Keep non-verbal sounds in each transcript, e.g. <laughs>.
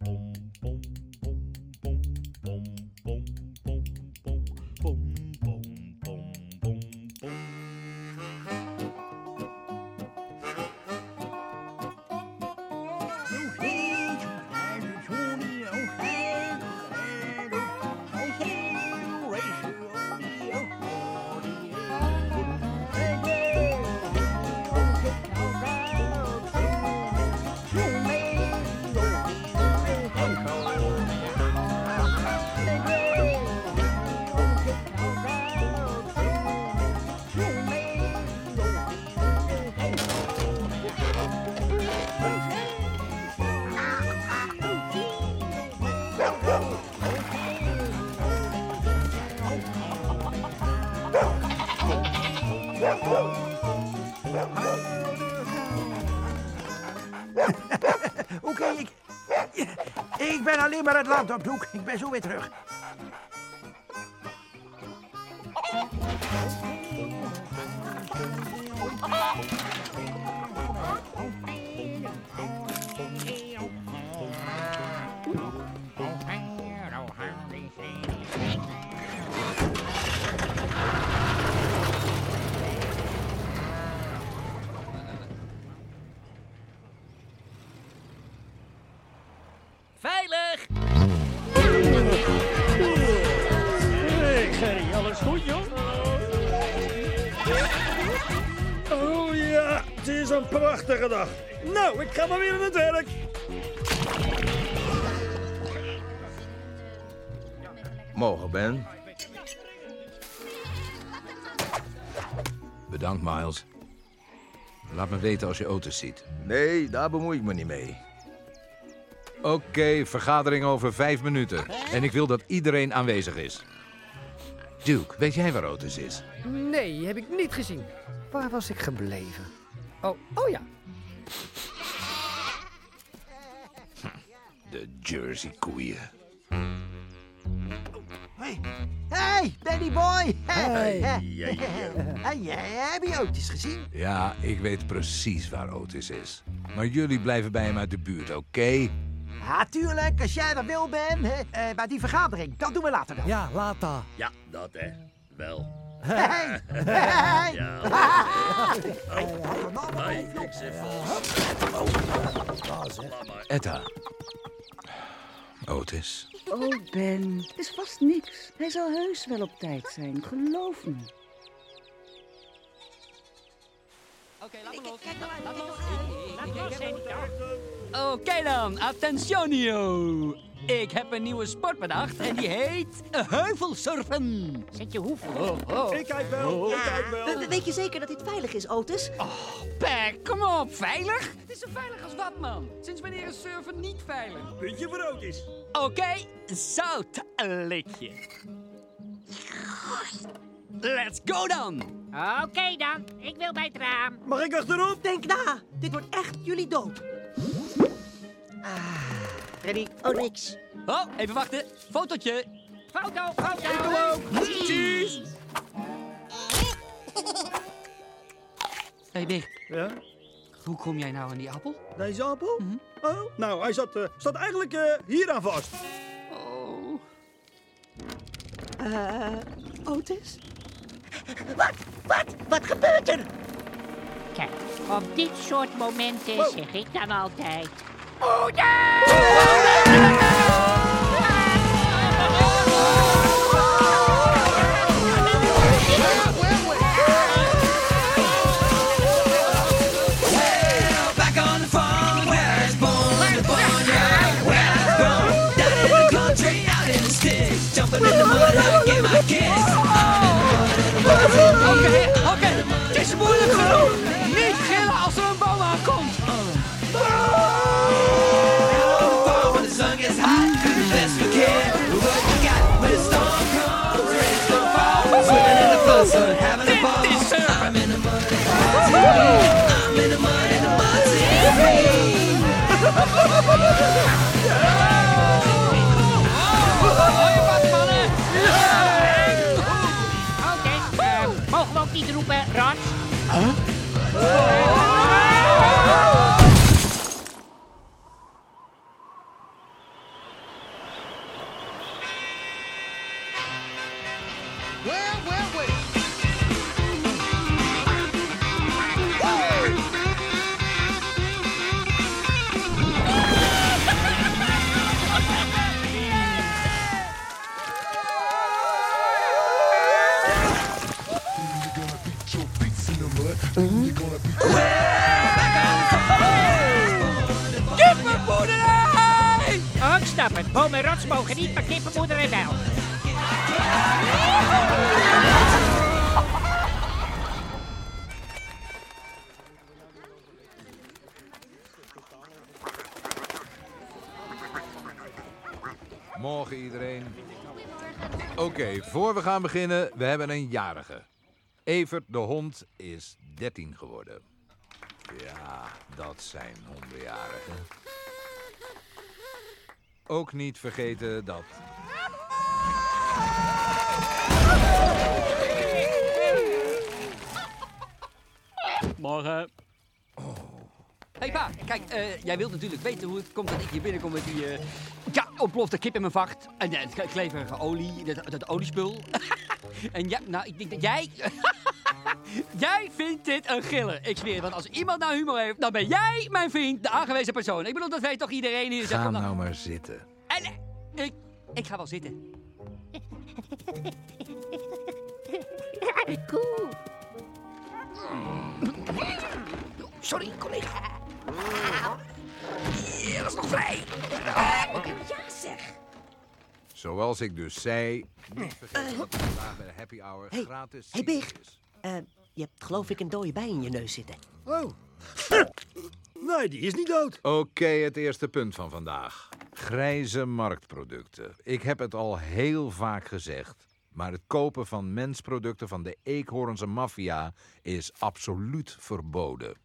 Boom. Alleen maar het land op zoek. Ik ben zo weer terug. Weten als je auto's ziet. Nee, daar bemoei ik me niet mee. Oké, vergadering over vijf minuten. En ik wil dat iedereen aanwezig is. Duke, weet jij waar Otis is? Nee, heb ik niet gezien. Waar was ik gebleven? Oh, oh ja. De Jersey koeien. Hey, hey Danny boy. Hey. <laughs> Hey, jij, heb je Otis gezien? Ja, ik weet precies waar Otis is. Maar jullie blijven bij hem uit de buurt, oké? Ja, tuurlijk, als jij er wil bent. hè. Eh, bij die vergadering, dat doen we later wel. Ja, dat. Ja, dat hè. Wel. Hey, <laughs> hey. Ja. Hey, Etta. Otis. Oh, Ben, het is vast niks. Hij zal heus wel op tijd zijn, geloof me. Oké, laat me los. Los, Oké dan, attentionio. Ik heb een nieuwe sport bedacht en die heet heuvelsurfen. Zet je hoeveel? Oh, oh. Ik kijk wel, ik kijk wel. We- Weet je zeker dat dit veilig is, Otis? Pek, kom op, veilig? Het is zo veilig als wat, man. Sinds wanneer is surfen niet veilig? Puntje voor Otis. Oké, zoutlikje. Let's go dan. Oké dan, ik wil bij het raam. Mag ik achterop? Denk na. Dit wordt echt jullie dood. Ready? Oh, niks. Oh, even wachten. Fotootje. Foto, foto. Cheese. Hey Big, Ja, hoe kom jij nou aan die appel? deze appel? Oh, nou, hij zat, eh, zat eigenlijk eh, hier aan vast. Oh. Eh, Otis? Wat? Wat? Wat gebeurt er? Kijk, op dit soort momenten zeg ik dan altijd... Back Oké, oké. Het is moeilijk genoeg. Niet gillen als er een boom aankomt. Niet roepen, Rots? Kippenboerderij! Voor we gaan beginnen, we hebben een jarige. Evert de hond is 13 geworden. Ja, dat zijn hondenjarigen. Ook niet vergeten dat Morgen. Hey pa, kijk, eh, jij wilt natuurlijk weten hoe het komt dat ik hier binnenkom met die... eh, ja, ontplofte kip in mijn vacht. En uh, het kleverige olie, dat, dat oliespul. <laughs> en ja, nou, ik denk dat jij... <laughs> jij vindt dit een giller. Ik zweer het, want als iemand nou humor heeft, dan ben jij mijn vriend, de aangewezen persoon. Ik bedoel, dat weet toch iedereen hier. Ga nou maar zitten. En, ik, ik ga wel zitten. Koe. Sorry, collega. Ja, dat is nog vrij. Ja, zeg. Zoals ik dus zei, niet vergeten dat vandaag bij de happy hour Hey, gratis hey, Big. Eh, je hebt geloof ik een dode bij in je neus zitten. Oh. Nee, die is niet dood. Oké, het eerste punt van vandaag. Grijze marktproducten. Ik heb het al heel vaak gezegd. Maar het kopen van mensproducten van de Eekhoornse maffia is absoluut verboden.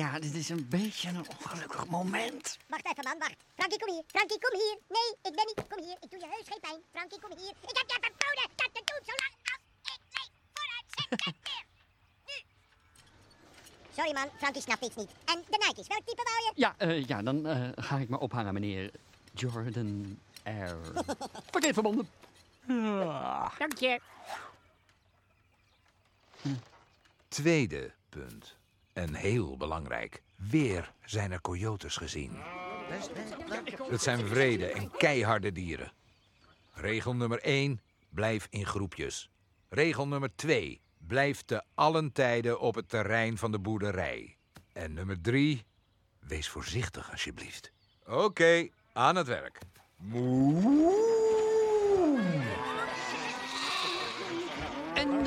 Ja, dit is een beetje een ongelukkig moment. Wacht even, man, wacht. Frankie, kom hier. Frankie, kom hier. Nee, ik ben niet. Kom hier. Ik doe je heus geen pijn. Frankie, kom hier. Ik heb je verboden dat te doen zolang als ik leef. Vooruit, weer. <laughs> Nu. Sorry, man. Frankie snapt iets niet. En de Nike's, welk type wou je? Ja, eh, ja dan eh, ga ik me ophangen, meneer Jordan Air. <laughs> Verkeerd verbonden. Ah. Dank je. Tweede punt. En heel belangrijk. Weer zijn er coyotes gezien. Het zijn vrede en keiharde dieren. Regel nummer 1. Blijf in groepjes. Regel nummer 2. Blijf te allen tijden op het terrein van de boerderij. En nummer 3. Wees voorzichtig alsjeblieft. Oké, aan het werk. En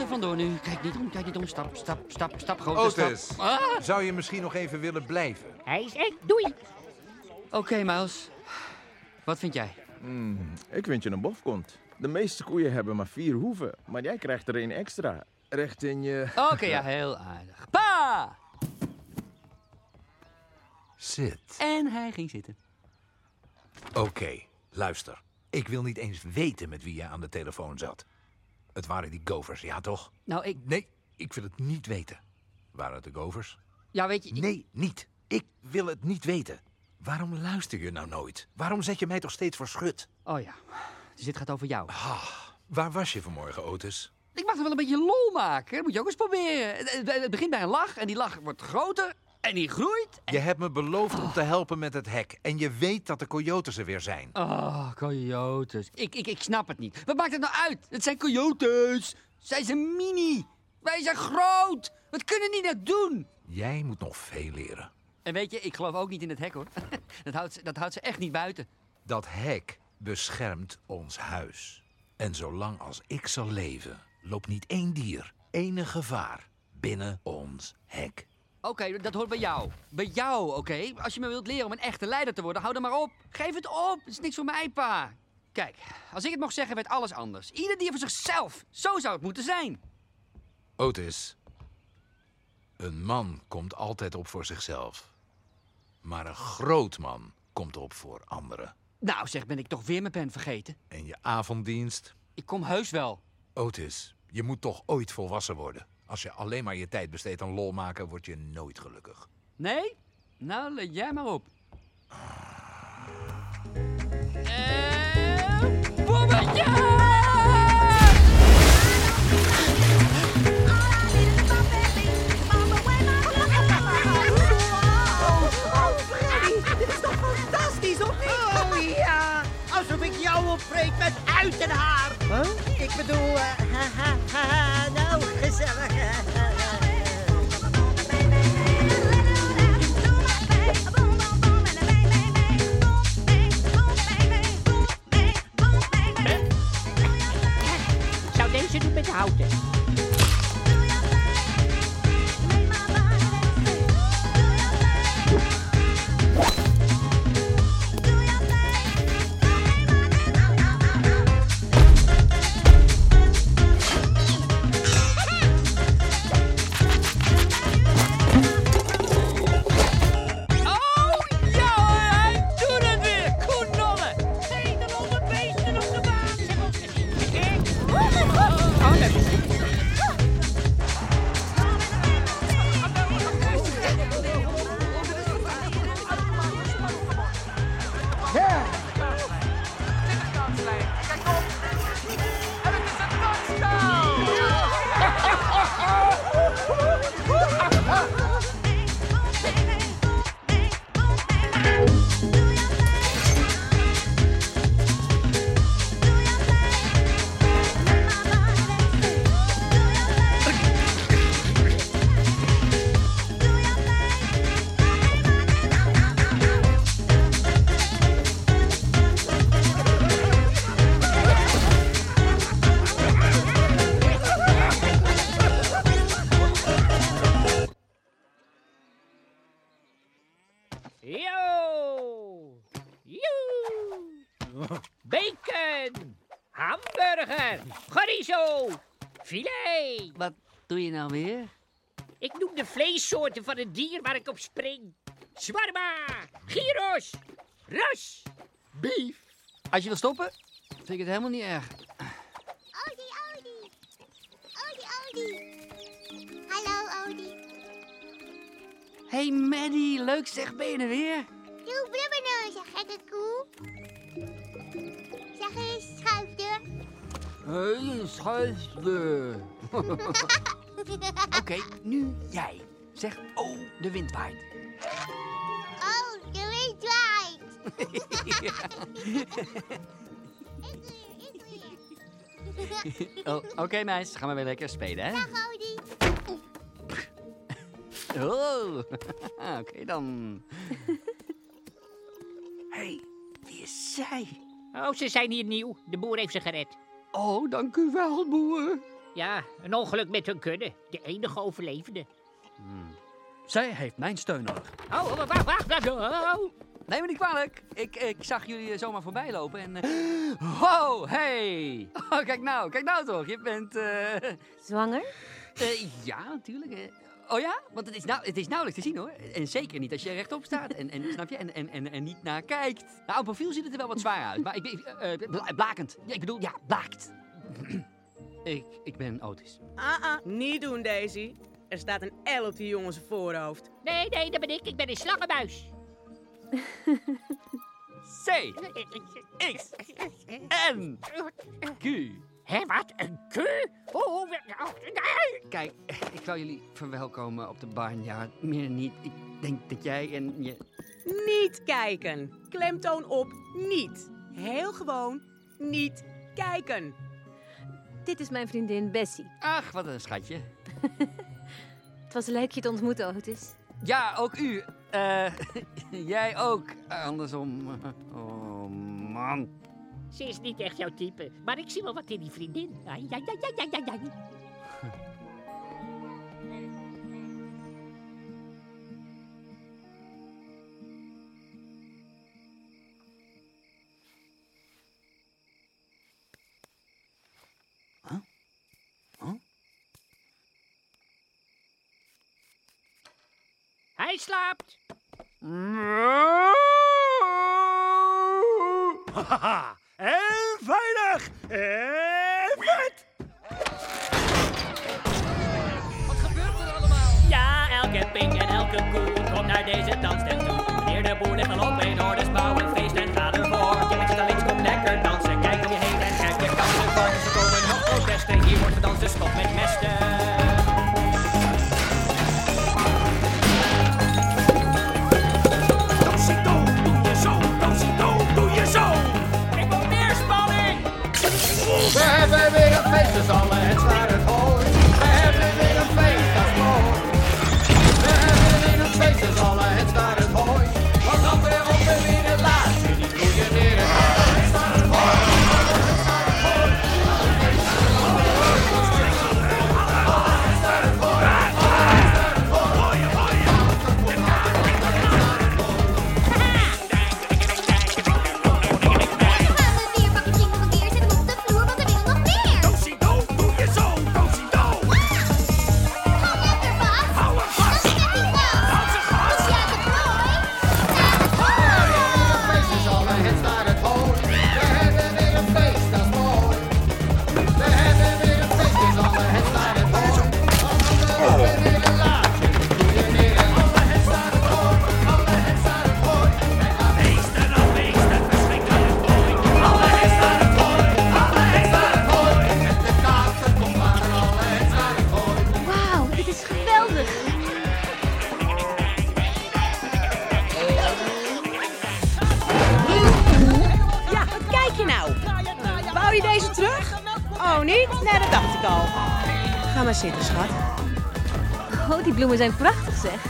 er vandoor nu. Kijk niet om, kijk niet om. Stap, stap, stap, stap. Grote Otis, stap. Ah! zou je misschien nog even willen blijven? Hij is echt. Doei. Oké, Miles. Wat vind jij? Hmm, ik vind je een bofkont. De meeste koeien hebben maar vier hoeven, maar jij krijgt er één extra. Recht in je... Oké, ja, heel aardig. Pa! Zit. En hij ging zitten. Oké, luister. Ik wil niet eens weten met wie je aan de telefoon zat. Het waren die govers, ja toch? Nou, ik... Nee, ik wil het niet weten. Waren het de govers? Ja, weet je... ik- Nee, niet. Ik wil het niet weten. Waarom luister je nou nooit? Waarom zet je mij toch steeds voor schut? Oh ja. Dus dit gaat over jou. Waar was je vanmorgen, Otis? Ik mag er wel een beetje lol maken. Dat moet je ook eens proberen. Het begint bij een lach en die lach wordt groter en die groeit. Je hebt me beloofd om te helpen met het hek. En je weet dat de coyotes er weer zijn. Oh, coyotes. Ik, ik, ik snap het niet. Wat maakt het nou uit? Het zijn coyotes. Zij zijn mini. Wij zijn groot. Wat kunnen die nou doen? Jij moet nog veel leren. En weet je, ik geloof ook niet in het hek hoor. <laughs> Dat houdt, dat houdt ze echt niet buiten. Dat hek beschermt ons huis. En zolang als ik zal leven, loopt niet één dier, enig gevaar binnen ons hek. Oké, dat hoort bij jou. Bij jou, oké? Als je me wilt leren om een echte leider te worden, hou dan maar op. Geef het op. Het is niks voor mij, pa. Kijk, als ik het mocht zeggen, werd alles anders. Ieder dier voor zichzelf. Zo zou het moeten zijn. Otis, een man komt altijd op voor zichzelf. Maar een groot man komt op voor anderen. Nou, zeg, ben ik toch weer mijn pen vergeten? En je avonddienst? Ik kom heus wel. Otis, je moet toch ooit volwassen worden. Als je alleen maar je tijd besteedt aan lol maken, word je nooit gelukkig. Nee? Nou, let jij maar op. En... Bommetje! Nou weer? Ik noem de vleessoorten van het dier waar ik op spring. Zwarma! Gyros! Ras! Beef. Als je wil stoppen, vind ik het helemaal niet erg. Odie, Odie. Odie, Odie. Hallo, Odie. Hey Maddie, leuk zeg, ben je er weer? Doe blubberneus, gekke koe. Zeg eens, schuifdeur. Hey, schuifde. <laughs> <laughs> <laughs> Oké, nu jij. Zeg, oh, de wind waait. Oh, de wind waait. <laughs> Oh, Oké meis, gaan we weer lekker spelen, hè? Dag, Odie. <laughs> Oh, oké dan. hey, wie is zij? Oh, ze zijn hier nieuw. De boer heeft ze gered. Oh, dank u wel, boer. Ja, een ongeluk met hun kudde. De enige overlevende. Zij heeft mijn steun nodig. Oh, oh, wacht, wacht, wacht. Oh. Neem me niet kwalijk. Ik, ik zag jullie eh, zomaar voorbij lopen en... eh, <gasps> Wow, hey! Oh, kijk nou, kijk nou toch. Je bent... eh, Zwanger? eh, ja, natuurlijk. Oh ja? Want het is, nou, het is nauwelijks te zien hoor. En zeker niet als je rechtop staat. En, en, snap je? En, en, en, en niet naar kijkt. Nou, op profiel ziet het er wel wat zwaar uit. Maar ik blakend. Ja, ik bedoel, ja, blaakt. Ik, ik ben Otis. Ah, ah, niet doen, Daisy. Er staat een L op die jongens voorhoofd. Nee, nee, dat ben ik. Ik ben een slangenmuis. C. X. N. Q. Hé, wat? Een Q? Oh, oh, oh, nee. Kijk, ik wil jullie verwelkomen op de barnyard. Meer niet. Ik denk dat jij en je... Niet kijken. Klemtoon op niet. Heel gewoon niet kijken. Dit is mijn vriendin Bessie. Ach, wat een schatje. <laughs> Het was leuk je te ontmoeten, Otis. Ja, ook u. Eh, <laughs> jij ook. Andersom. Oh, man. Ze is niet echt jouw type, maar ik zie wel wat in die vriendin. Ai, ai, ai, ai, ai, ai, slaapt. Haha, en veilig! En vet! Ja, elke pink en elke koe komt naar deze danstent toe. Wanneer de boer ligt al op een orde, bouw een feest en ga ervoor. Je weer een feest, Bloemen zijn prachtig, zeg.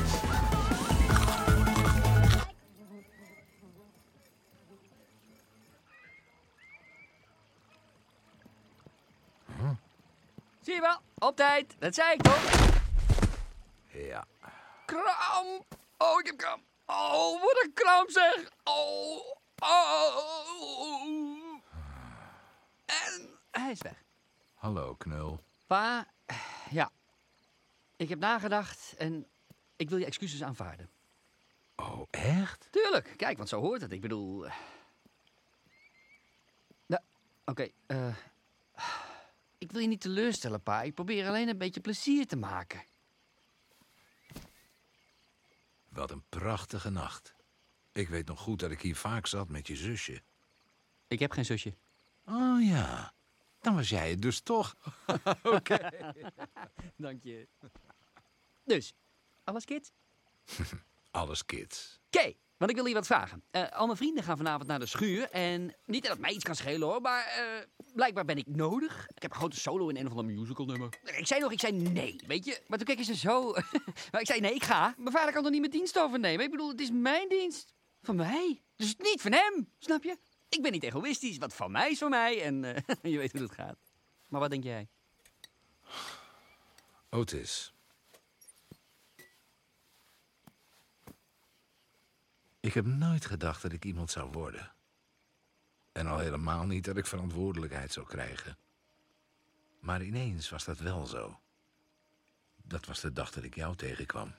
Zie je wel? Op tijd. Dat zei ik toch? Ja. Kramp. Oh, ik heb kramp. Oh, wat een kramp zeg. Oh, oh. En hij is weg. Hallo, knul. Pa. Ik heb nagedacht en ik wil je excuses aanvaarden. Oh, echt? Tuurlijk. Kijk, want zo hoort het. Ik bedoel... eh. Nou, oké. eh, ik wil je niet teleurstellen, pa. Ik probeer alleen een beetje plezier te maken. Wat een prachtige nacht. Ik weet nog goed dat ik hier vaak zat met je zusje. Ik heb geen zusje. Oh ja, dan was jij het dus toch. <laughs> Oké. <laughs> Dank je. Dus, alles kids? <laughs> Alles kids. Oké, want ik wil je wat vragen. Eh, al mijn vrienden gaan vanavond naar de schuur. En niet dat het mij iets kan schelen hoor, maar eh, blijkbaar ben ik nodig. Ik heb een grote solo in een of ander musical nummer. Ik zei nog, ik zei nee, weet je. Maar toen keken ze zo. <laughs> maar ik zei nee, ik ga. Mijn vader kan toch niet mijn dienst overnemen? Ik bedoel, het is mijn dienst. Van mij. Dus niet van hem, snap je? Ik ben niet egoïstisch. Wat van mij is van mij. En eh, <laughs> je weet hoe het gaat. Maar wat denk jij? Otis. Ik heb nooit gedacht dat ik iemand zou worden. En al helemaal niet dat ik verantwoordelijkheid zou krijgen. Maar ineens was dat wel zo. Dat was de dag dat ik jou tegenkwam.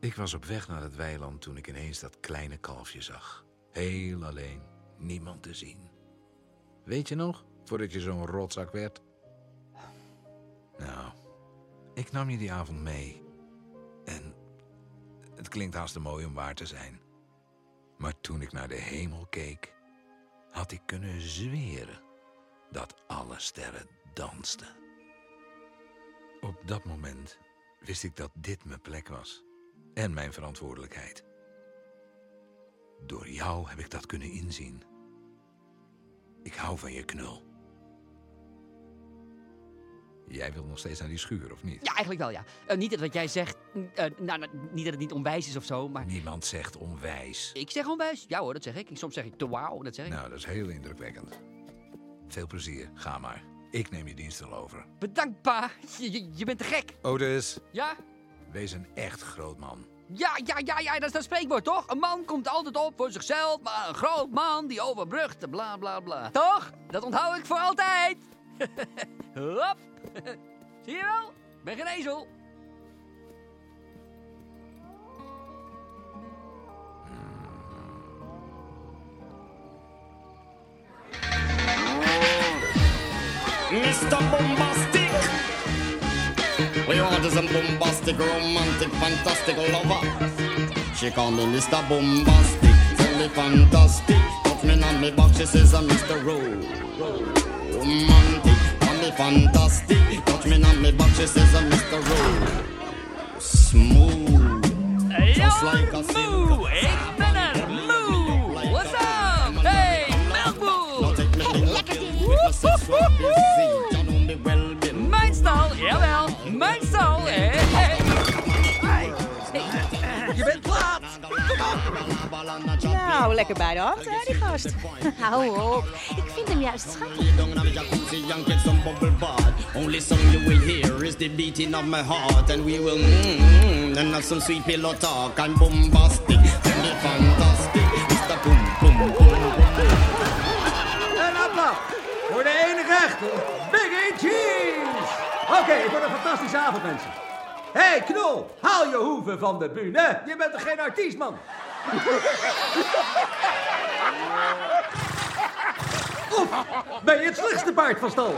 Ik was op weg naar het weiland toen ik ineens dat kleine kalfje zag. Heel alleen, niemand te zien. Weet je nog, voordat je zo'n rotzak werd? Nou, ik nam je die avond mee. Het klinkt haast te mooi om waar te zijn. Maar toen ik naar de hemel keek, had ik kunnen zweren dat alle sterren dansten. Op dat moment wist ik dat dit mijn plek was en mijn verantwoordelijkheid. Door jou heb ik dat kunnen inzien. Ik hou van je knul. Jij wil nog steeds naar die schuur, of niet? Ja, eigenlijk wel, ja. Eh, niet dat wat jij zegt, eh, nou, nou, niet dat het niet onwijs is of zo, maar... Niemand zegt onwijs. Ik zeg onwijs. Ja hoor, dat zeg ik. Soms zeg ik te wauw, dat zeg ik. Nou, dat is heel indrukwekkend. Veel plezier, ga maar. Ik neem je dienst al over. Bedankt, pa. Je, je, je bent te gek. Otis, Ja? wees een echt groot man. Ja, ja, ja, ja, dat is dat spreekwoord, toch? Een man komt altijd op voor zichzelf, maar een groot man die overbrugt, bla bla bla. Toch? Dat onthoud ik voor altijd. <laughs> Hop. <laughs> Zie je wel? Ik ben geen ezel. Mr. Bombastic. We want is a bombastic, romantic, fantastic lover. She call me Mr. Bombastic, me fantastic. Touch me on me back, she says I'm Mr. Romantic, fantastic. Touch me on me back, she says I'm Mr. Smooth, just like a ik ben er. What's up? Hey. Mijn stal, jawel. Mijn stal, hé. Hey. Je bent laat. Nou, lekker bij de hand, hè, die gast. <laughs> Hou op. Ik vind hem juist schattig. Only song you will hear is the beating of my heart, and we will mmm and have some sweet pillow talk and bombastic and the fantastic. Mr. Boom Boom Boom Boom. Een applaus voor de enige echte Big E Cheese. Oké, het wordt een fantastische avond, mensen. Hé, hey, Knol, haal je hoeven van de bühne. Je bent toch geen artiest, man? Ben je het slechtste paard van stal?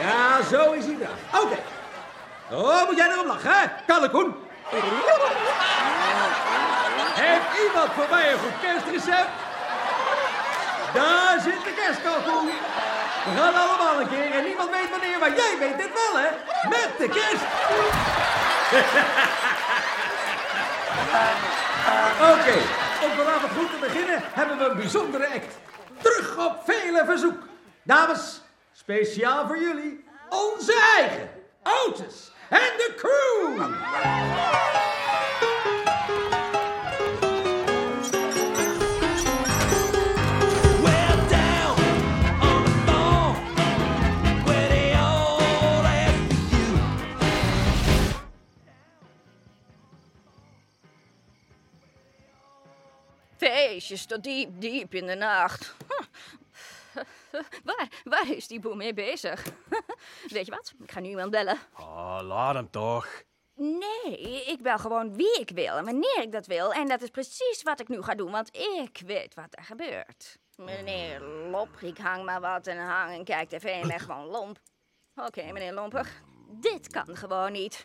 Ja, zo is hij daar. Oké. Oh, moet jij erom lachen, hè? Kallekoen. Heeft iemand voor mij een goed kerstrecept? Daar zit de kerstkalkoen. We gaan allemaal een keer en niemand weet wanneer, maar jij weet het wel, hè? Met de kerst. <laughs> Oké, om vanavond goed te beginnen hebben we een bijzondere act. Terug op vele verzoek. Dames, speciaal voor jullie, onze eigen Otis en de crew. Feestjes tot diep, diep in de nacht. <laughs> Waar, waar is die boer mee bezig? <laughs> Weet je wat? Ik ga nu iemand bellen. Oh, laat hem toch. Nee, ik bel gewoon wie ik wil en wanneer ik dat wil. En dat is precies wat ik nu ga doen, want ik weet wat er gebeurt. Meneer Lop, ik hang maar wat en hang en kijk tv en ben gewoon lomp. Oké, meneer Lomper, dit kan gewoon niet.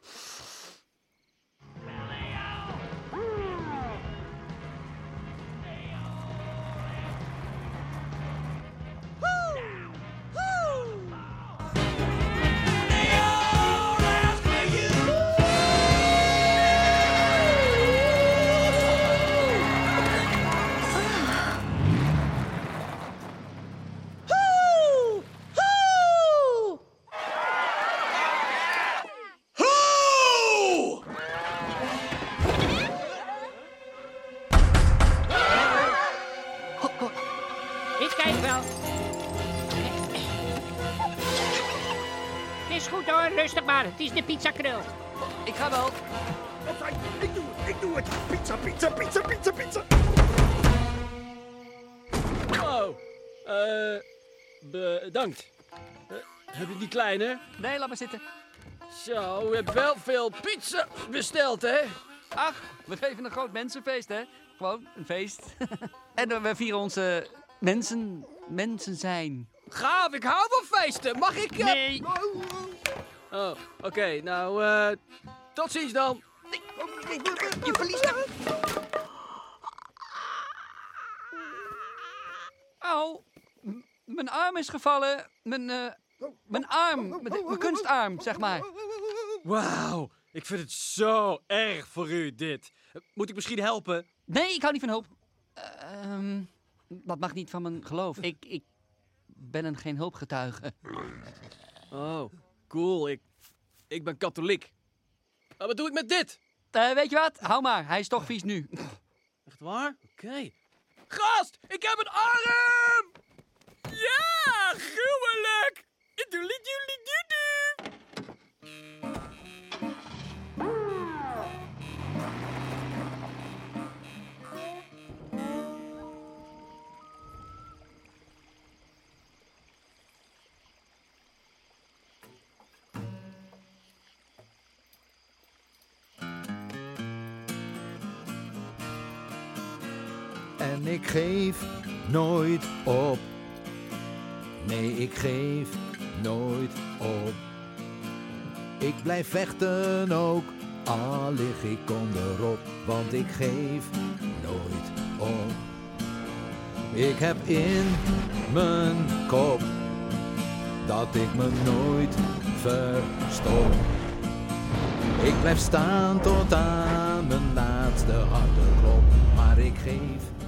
Maar. Het is de pizza krul. Ik ga wel. Ik doe het, ik doe het. Pizza, pizza, pizza, pizza, pizza. Oh, eh, bedankt. Eh, heb je die kleine? Nee, laat maar zitten. Zo, u hebt wel veel pizza besteld, hè? Ach, we geven een groot mensenfeest, hè? Gewoon een feest. <laughs> en we vieren onze mensen, mensen zijn. Gaaf, ik hou van feesten. Mag ik... eh, Nee. Oh, oké, nou, eh, tot ziens dan. Je verliest hem. Au, mijn arm is gevallen. Mijn, eh, mijn arm, mijn, mijn kunstarm, zeg maar. Wauw, ik vind het zo erg voor u, dit. Moet ik misschien helpen? Nee, ik hou niet van hulp. Ehm, dat mag niet van mijn geloof. Ik, ik ben een geen hulpgetuige. Oh, cool. Ik, ik ben katholiek. Maar wat doe ik met dit? Eh, weet je wat? Hou maar, hij is toch vies nu. <laughs> Echt waar? Oké. Gast, ik heb een arm! Ja, gruwelijk! Doelie ik geef nooit op. Nee, ik geef nooit op. Ik blijf vechten ook, al lig ik onderop. Want ik geef nooit op. Ik heb in mijn kop dat ik me nooit verstop. Ik blijf staan tot aan mijn laatste harde klop. Maar ik geef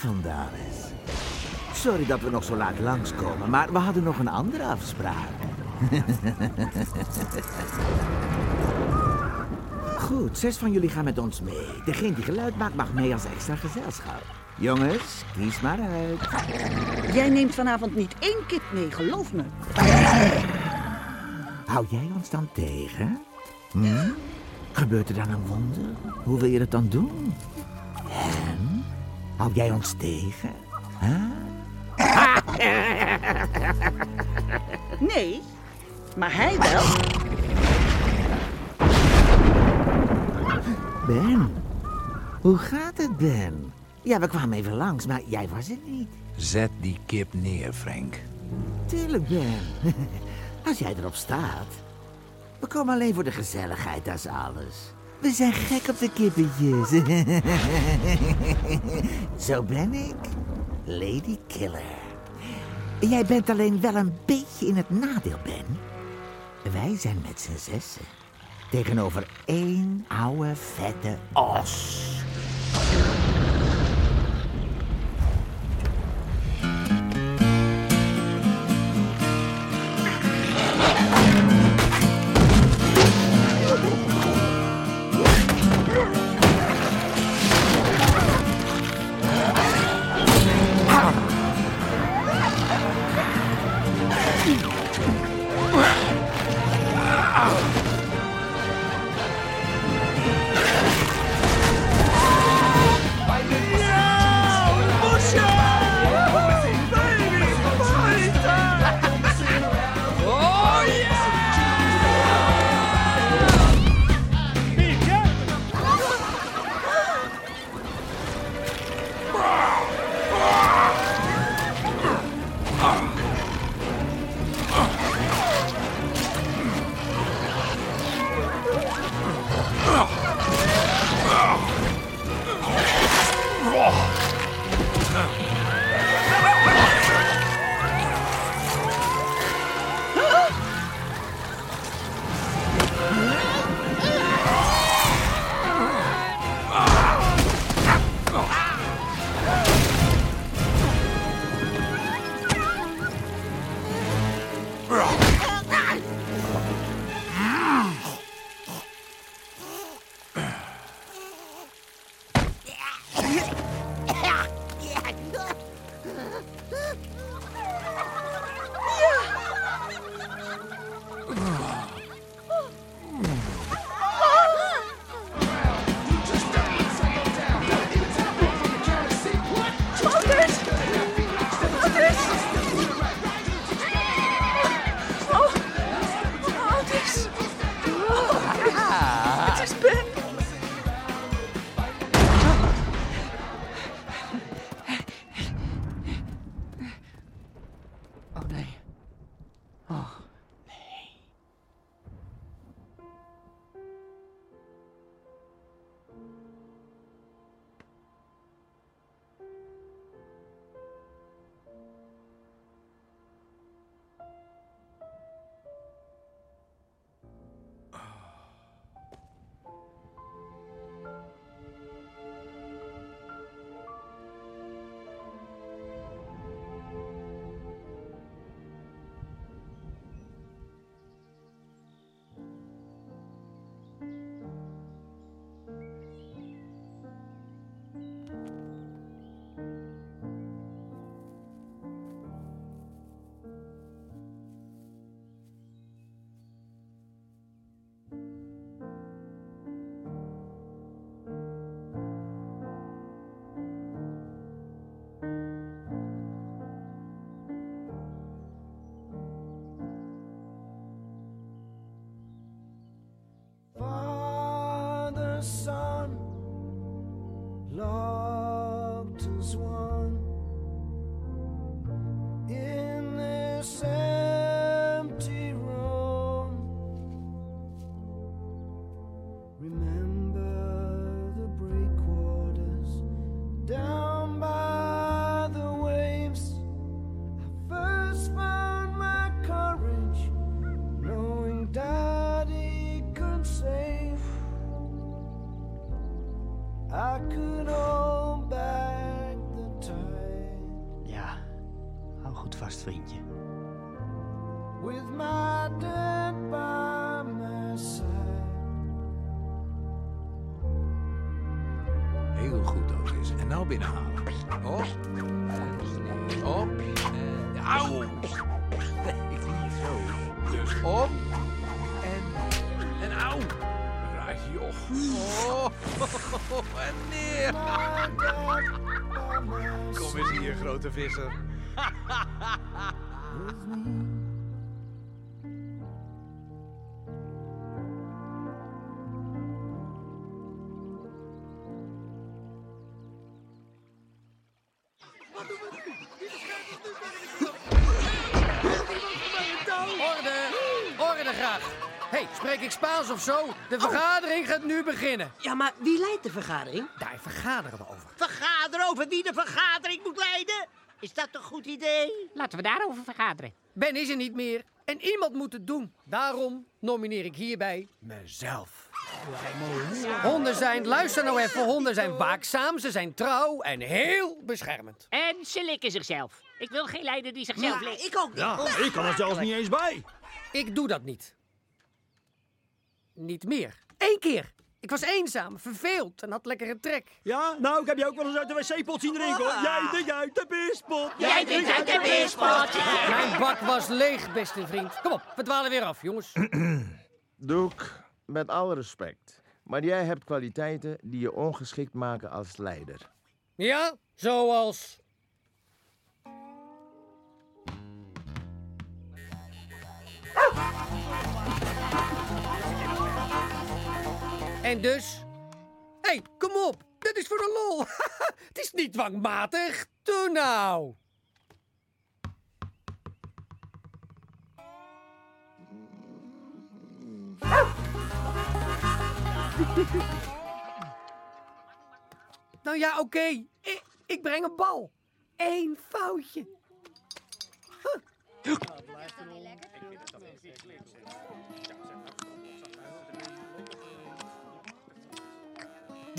Goedenavond, dames. Sorry dat we nog zo laat langskomen, maar we hadden nog een andere afspraak. <laughs> Goed, zes van jullie gaan met ons mee. Degene die geluid maakt mag mee als extra gezelschap. Jongens, kies maar uit. Jij neemt vanavond niet één kip mee, geloof me. Hou jij ons dan tegen? Hm? Gebeurt er dan een wonder? Hoe wil je het dan doen? Hou jij ons tegen? Nee, maar hij wel. Ben, hoe gaat het, Ben? Ja, we kwamen even langs, maar jij was het niet. Zet die kip neer, Frank. Tuurlijk, Ben. <laughs> Als jij erop staat. We komen alleen voor de gezelligheid, dat is alles. We zijn gek op de kippetjes. <laughs> Zo ben ik, Lady Killer. Jij bent alleen wel een beetje in het nadeel, Ben. Wij zijn met z'n zessen. Tegenover één oude vette os. Oh, en neer. Kom eens hier, grote visser. <laughs> Spaans of zo? De vergadering gaat nu beginnen. Ja, maar wie leidt de vergadering? Daar vergaderen we over. Vergaderen over wie de vergadering moet leiden? Is dat een goed idee? Laten we daarover vergaderen. Ben is er niet meer en iemand moet het doen. Daarom nomineer ik hierbij mezelf. Honden zijn, luister nou even, honden zijn waakzaam, ze zijn trouw en heel beschermend. En ze likken zichzelf. Ik wil geen leider die zichzelf likt. ik ook niet. Ja, ik kan er zelfs niet eens bij. Ik doe dat niet. Niet meer. Eén keer. Ik was eenzaam, verveeld en had lekkere trek. Ja, nou, ik heb je ook wel eens uit de wc-pot zien drinken, hoor. Jij denkt uit de beerspot. Jij denkt uit de beerspot. Mijn bak was leeg, beste vriend. Kom op, we dwalen weer af, jongens. <clears throat> Doek, met alle respect. Maar jij hebt kwaliteiten die je ongeschikt maken als leider. Ja, zoals... En dus... Hé, hey, kom op. Dit is voor de lol. <laughs> Het is niet dwangmatig. Doe nou. <laughs> Nou ja, oké. Ik, ik breng een bal. Eén foutje.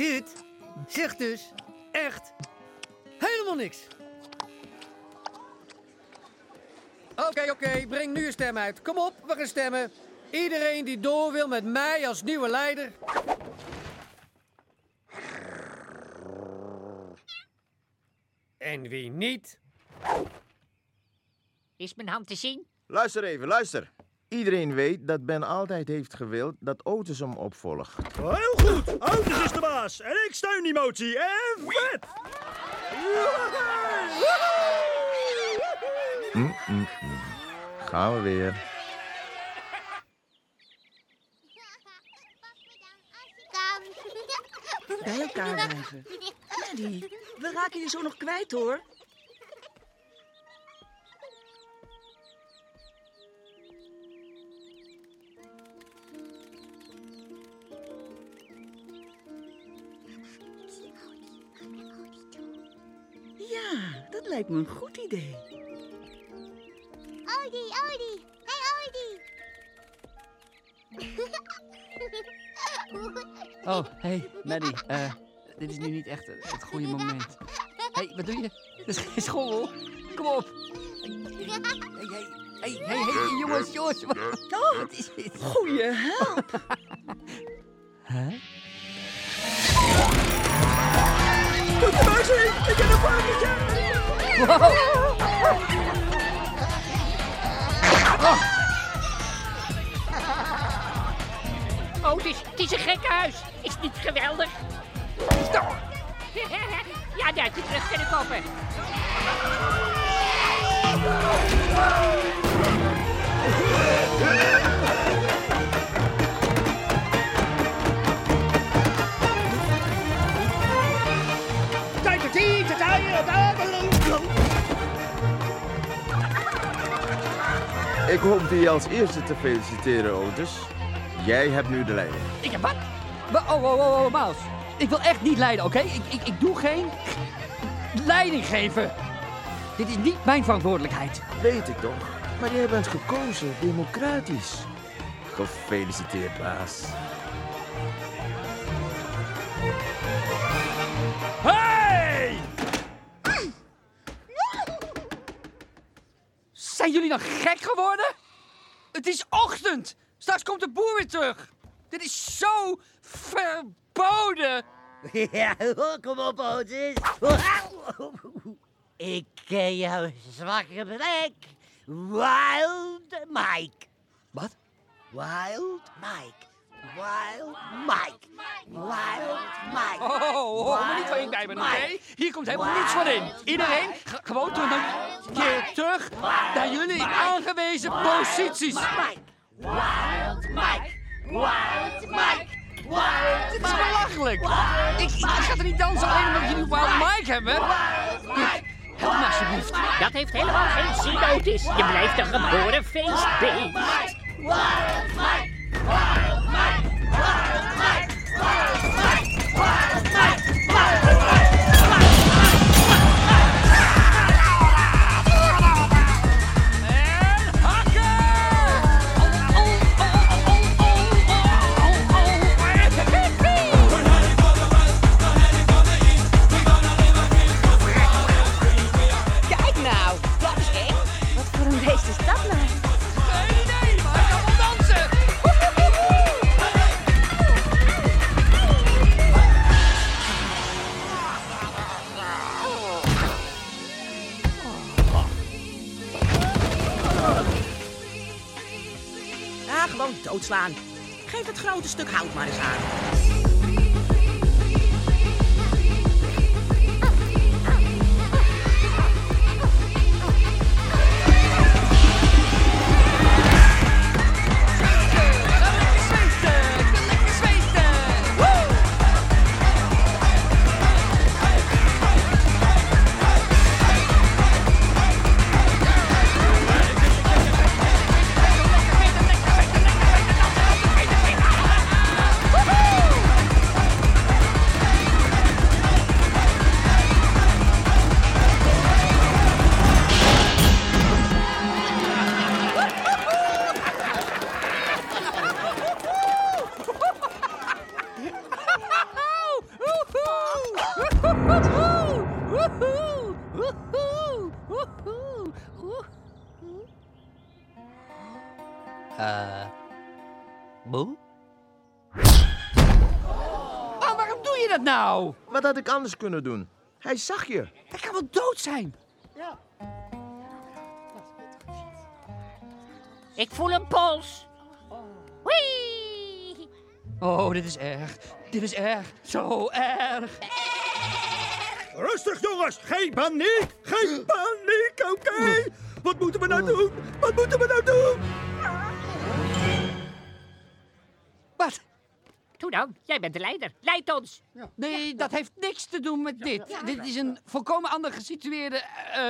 Dit zegt dus echt helemaal niks. Oké, oké, breng nu een stem uit. Kom op, we gaan stemmen. Iedereen die door wil met mij als nieuwe leider. En wie niet? Is mijn hand te zien? Luister even, luister. Iedereen weet dat Ben altijd heeft gewild dat Otis hem opvolgt. Heel goed. Otis is de baas. En ik steun die motie. En vet. Mm, mm, mm. Gaan we weer. Bij elkaar blijven. Maddie, we raken je zo nog kwijt hoor. Me een goed idee. Odie, Odie. Hey, Odie. <laughs> Oh, hey, Maddie. eh, dit is nu niet echt het goede moment. hey, wat doe je? Dat <laughs> is geen schommel. Kom op. Hey, hey, hey, hey, hey, jongens, jongens. Wat, wat is dit? Goeie help. <laughs> geweldig? <laughs> ja, daar je terug kunnen koppen. Ik hoop je als eerste te feliciteren, Otis. Jij hebt nu de leiding. Ik heb wat? Wa- Oh, oh, oh, oh, Maus. Ik wil echt niet leiden, oké? Ik, ik, ik doe geen leiding geven. Dit is niet mijn verantwoordelijkheid. Weet ik toch. Maar jij bent gekozen, democratisch. Gefeliciteerd, baas. Hey! Zijn jullie dan gek geworden? Het is ochtend. Straks komt de boer weer terug. Dit is zo verboden. <laughs> Ja, kom op, Otis. <laughs> Ik ken jouw zwakke plek. Wild Mike. Wat? Wild Mike. Wild Mike. Wild Mike. Oh, oh, oh, maar niet waar ik bij ben, oké? Hier komt helemaal niets van in. Iedereen, gewoon terug naar, keer terug naar jullie aangewezen posities. Wild Mike. Wild Mike. Wild Dit is belachelijk. Ik, ik ga er niet dansen alleen omdat jullie Wild Mike hebben. Kijk, help me alsjeblieft. Dat heeft helemaal geen zin, Otis. Je blijft een geboren feestbeest. Wild Mike! Wild Mike! Wild Mike! Geef het grote stuk hout maar eens aan. Had ik anders kunnen doen? Hij zag je. Hij kan wel dood zijn. Ik voel een pols. Wee! Oh, dit is erg. Dit is erg. Zo erg. Rustig, jongens. Geen paniek. Geen paniek, oké? Wat moeten we nou doen? Wat moeten we nou doen? Wat? Doe dan, jij bent de leider. Leid ons. Nee, dat heeft niks te doen met dit. Dit is een volkomen ander gesitueerde eh,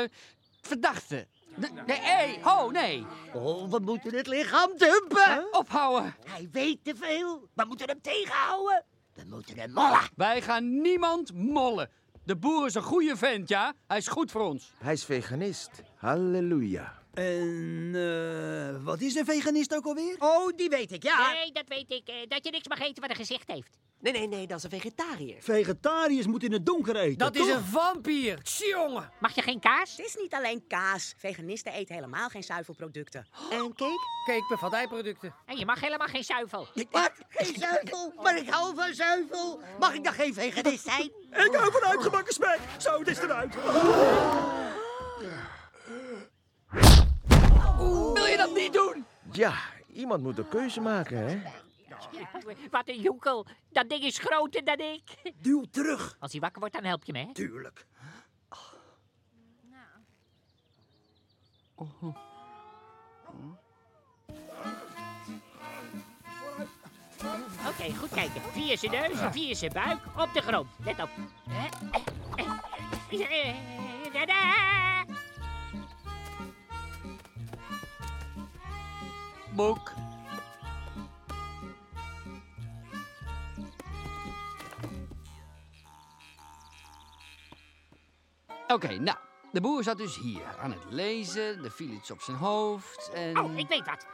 verdachte. Nee, nee, hey, ho, nee. Oh, we moeten het lichaam dumpen. Ophouden. Hij weet te veel. We moeten hem tegenhouden. We moeten hem mollen. Wij gaan niemand mollen. De boer is een goede vent, ja? Hij is goed voor ons. Hij is veganist. Halleluja. En eh, wat is een veganist ook alweer? Oh, die weet ik, ja. Nee, dat weet ik. eh, dat je niks mag eten wat een gezicht heeft. Nee, nee, nee, dat is een vegetariër. Vegetariërs moeten in het donker eten. Dat is een vampier. Tjonge. Mag je geen kaas? Het is niet alleen kaas. Veganisten eten helemaal geen zuivelproducten. En cake? Cake bevat eiproducten. En je mag helemaal geen zuivel. Wat? Geen zuivel? Maar ik hou van zuivel. Mag ik dan geen veganist zijn? Ik hou van uitgebakken spek. Zo, het is eruit. Dat niet doen? Ja, iemand moet een keuze maken, hè? Wat een joekel. Dat ding is groter dan ik. Duw terug. Als hij wakker wordt, dan help je me, hè? Tuurlijk. Oké, goed kijken. Via zijn neus via zijn buik. Op de grond. Let op. Tada! Boek. Oké, nou. De boer zat dus hier aan het lezen. Er viel iets op zijn hoofd en... Oh, ik weet wat.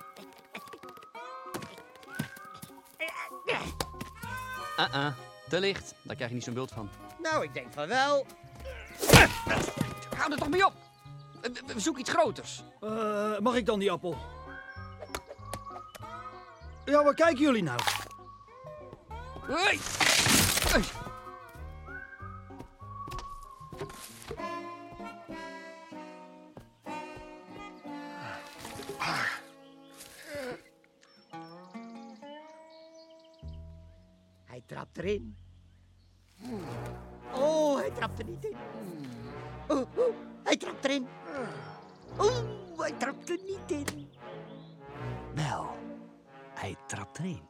Uh-uh, te licht. Daar krijg je niet zo'n beeld van. Nou, ik denk van wel. Hou er toch mee op. Zoeken iets groters. Eh, mag ik dan die appel? Ja, waar kijken jullie nou? Hoi! Hey. Hij trapt erin. Oh, hij trapt er niet in. Oh, oh, hij trapt erin. Oh, hij trapt er niet in. Hij trapt erin.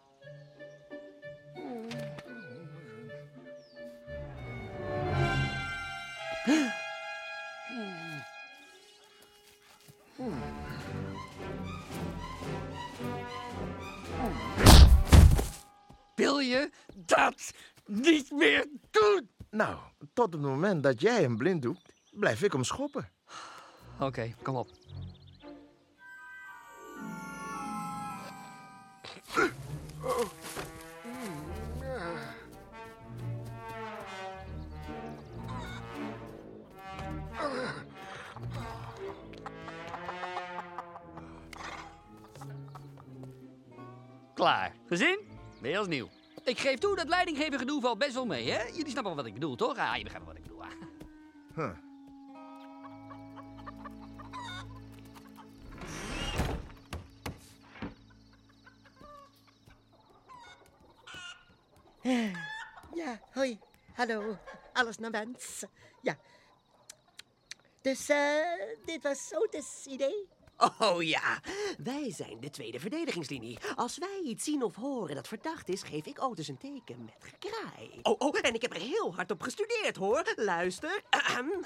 Wil je dat niet meer doen? Nou, tot het moment dat jij hem blind doet, blijf ik hem schoppen. Oké, kom op. Klaar. Gezien? Weer als nieuw. Ik geef toe, dat leidinggeven gedoe valt best wel mee, hè? Jullie snappen wel wat ik bedoel, toch? Ah, je begrijpt wat ik bedoel. ah. Huh. Ja, hoi. Hallo. Alles naar wens. Ja. Dus, eh, dit was Otis' idee? Oh ja, wij zijn de tweede verdedigingslinie. Als wij iets zien of horen dat verdacht is, geef ik Otis een teken met gekraai. Oh, oh, en ik heb er heel hard op gestudeerd, hoor. Luister. Ahem.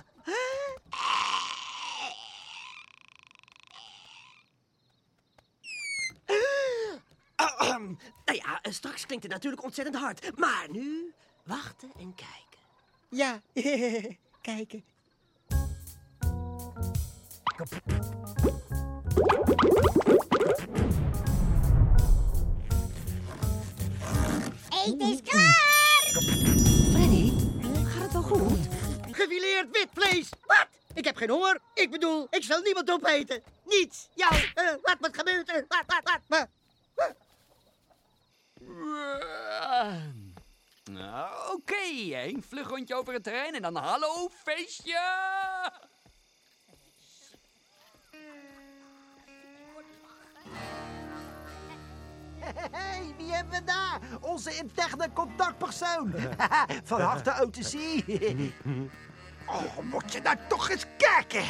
Ahem. Nou ja, eh, straks klinkt het natuurlijk ontzettend hard. Maar nu wachten en kijken. Ja, <laughs> kijken. Eten is klaar! Freddy, gaat het wel goed? Gefileerd wit vlees. Wat? Ik heb geen honger. Ik bedoel, ik zal niemand opeten. Niets. Jou. eh, wat, wat gebeurt er? Wat, wat, wat? wat? Nou, oké. Een vlug rondje over het terrein en dan hallo, feestje! Hey, wie hebben we daar? Onze interne contactpersoon. <laughs> Van harte OTC. <laughs> Oh, moet je nou toch eens kijken?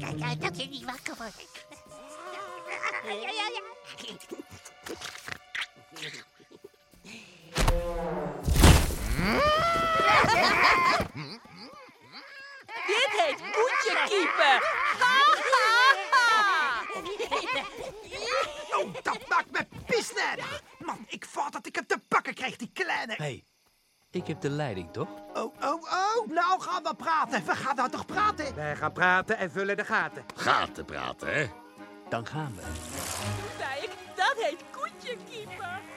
Kijk uit dat je niet wakker wordt. Ja, ja, ja. <laughs> Dit heet koetje kiepen. Ha, <laughs> ha, ha. Oh, dat maakt me pisnijdig. Man, ik vat dat ik hem te pakken krijg, die kleine. hey, ik heb de leiding, toch? Oh, oh, oh. Nou gaan we praten. We gaan nou toch praten? Wij gaan praten en vullen de gaten. Gaten praten, hè? Dan gaan we. Zei ik, dat heet koetje kiepen.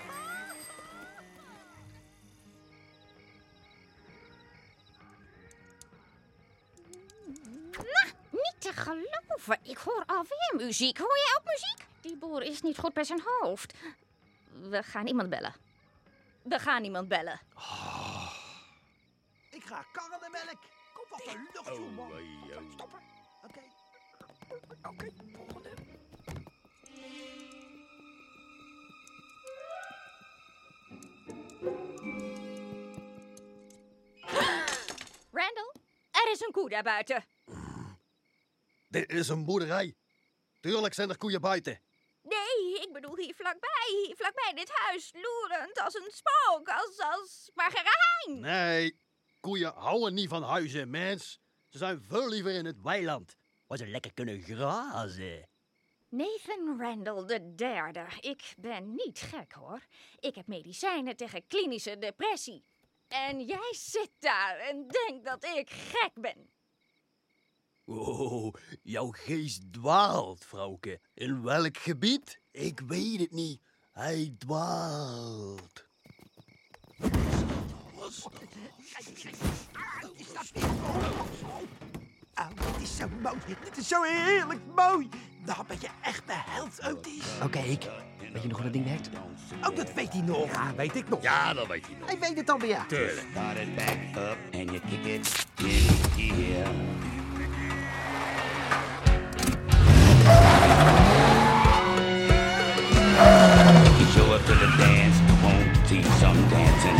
Te geloven. Ik hoor alweer muziek. Hoor jij ook muziek? Die boer is niet goed bij zijn hoofd. We gaan iemand bellen. We gaan iemand bellen. Ik ga karnemelk. Kom wat de lucht, jongen. Stoppen. Oké. Oké, volgende. Randall, er is een koe daar buiten. Dit is een boerderij. Tuurlijk zijn er koeien buiten. Nee, ik bedoel hier vlakbij. Hier vlakbij dit huis. Loerend als een spook. Als, als Margerein. Nee, koeien houden niet van huizen, mens. Ze zijn veel liever in het weiland, waar ze lekker kunnen grazen. Nathan Randall de derde. Ik ben niet gek hoor. Ik heb medicijnen tegen klinische depressie. En jij zit daar en denkt dat ik gek ben. Oh, jouw geest dwaalt, vrouwke. In welk gebied? Ik weet het niet. Hij dwaalt. Oh, dit is zo mooi. Dit is zo heerlijk mooi. Nou ben je echt de held, Otis. Oké, ik. Weet je nog hoe dat ding werkt? Oh, dat weet hij nog. Ja, weet ik nog. Ja, dat weet hij nog. Hij weet het alweer. Tuurlijk. Start it back up and you kick it in gear. To dance, won't teach some dancing.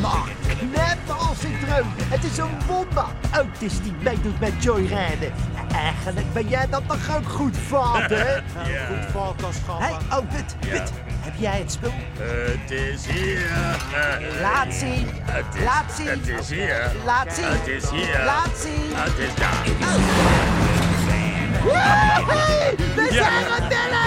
Maar net als ik droom. Het is een wonder. Otis die meedoet met joyrijden. Eigenlijk ben jij dat toch ook goed, vader? <laughs> Ja. Goed vaderschap. Hé, hey, oh, Wit, Ja. Wit. Heb jij het spul? Het is hier. Laat zien. Het is, Laat zien. Het is hier. Laat zien. Het is hier. Laat zien. Het is daar. Woehoe! We Ja. zijn er binnen!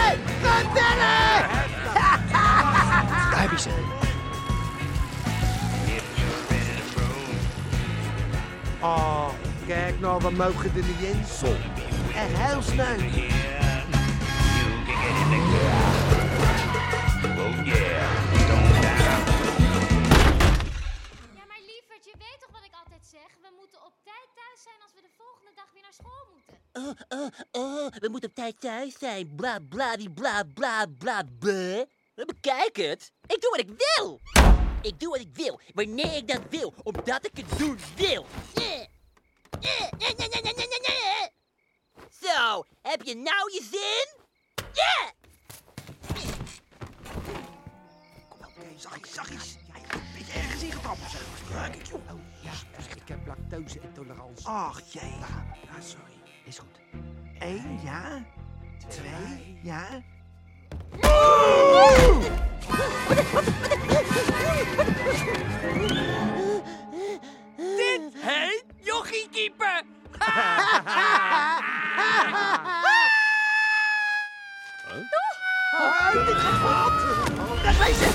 Oh, kijk nou, we mogen er niet in. En heel snel. Ja, maar lieverd, je weet toch wat ik altijd zeg? We moeten op tijd thuis zijn als we de volgende dag weer naar school moeten. Oh, oh, oh, we moeten op tijd thuis zijn. Bla, bla, die bla, bla, bla, bleh. Bekijk het. Ik doe wat ik wil. Ik doe wat ik wil, wanneer ik dat wil, omdat ik het doen wil. Yeah. Yeah, yeah. Zo, heb je nou je zin? Yeah! Zachtjes, zachtjes. Ben je ergens in getrapt? Zeg, ruik ik, joh. Ja, ik heb lactose-intolerantie. Ach, jee. Ja, sorry. Is goed. Eén, ja. Twee, ja. Dit heet. Oh, dit gaat fout. Wegwezen.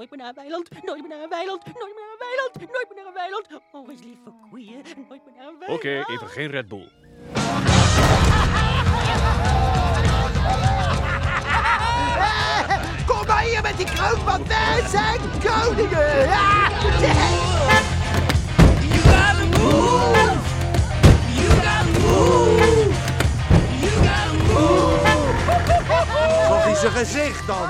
Nooit meer naar een weiland, nooit meer naar een weiland, nooit meer naar een weiland, nooit meer naar een weiland. Oh, eens lief voor koeien, nooit meer naar een weiland. Oké, even geen Red Bull. Kom maar hier met die kroon, want wij zijn koningen. You gotta move. You gotta move. You gotta move. Wat is zijn gezicht dan?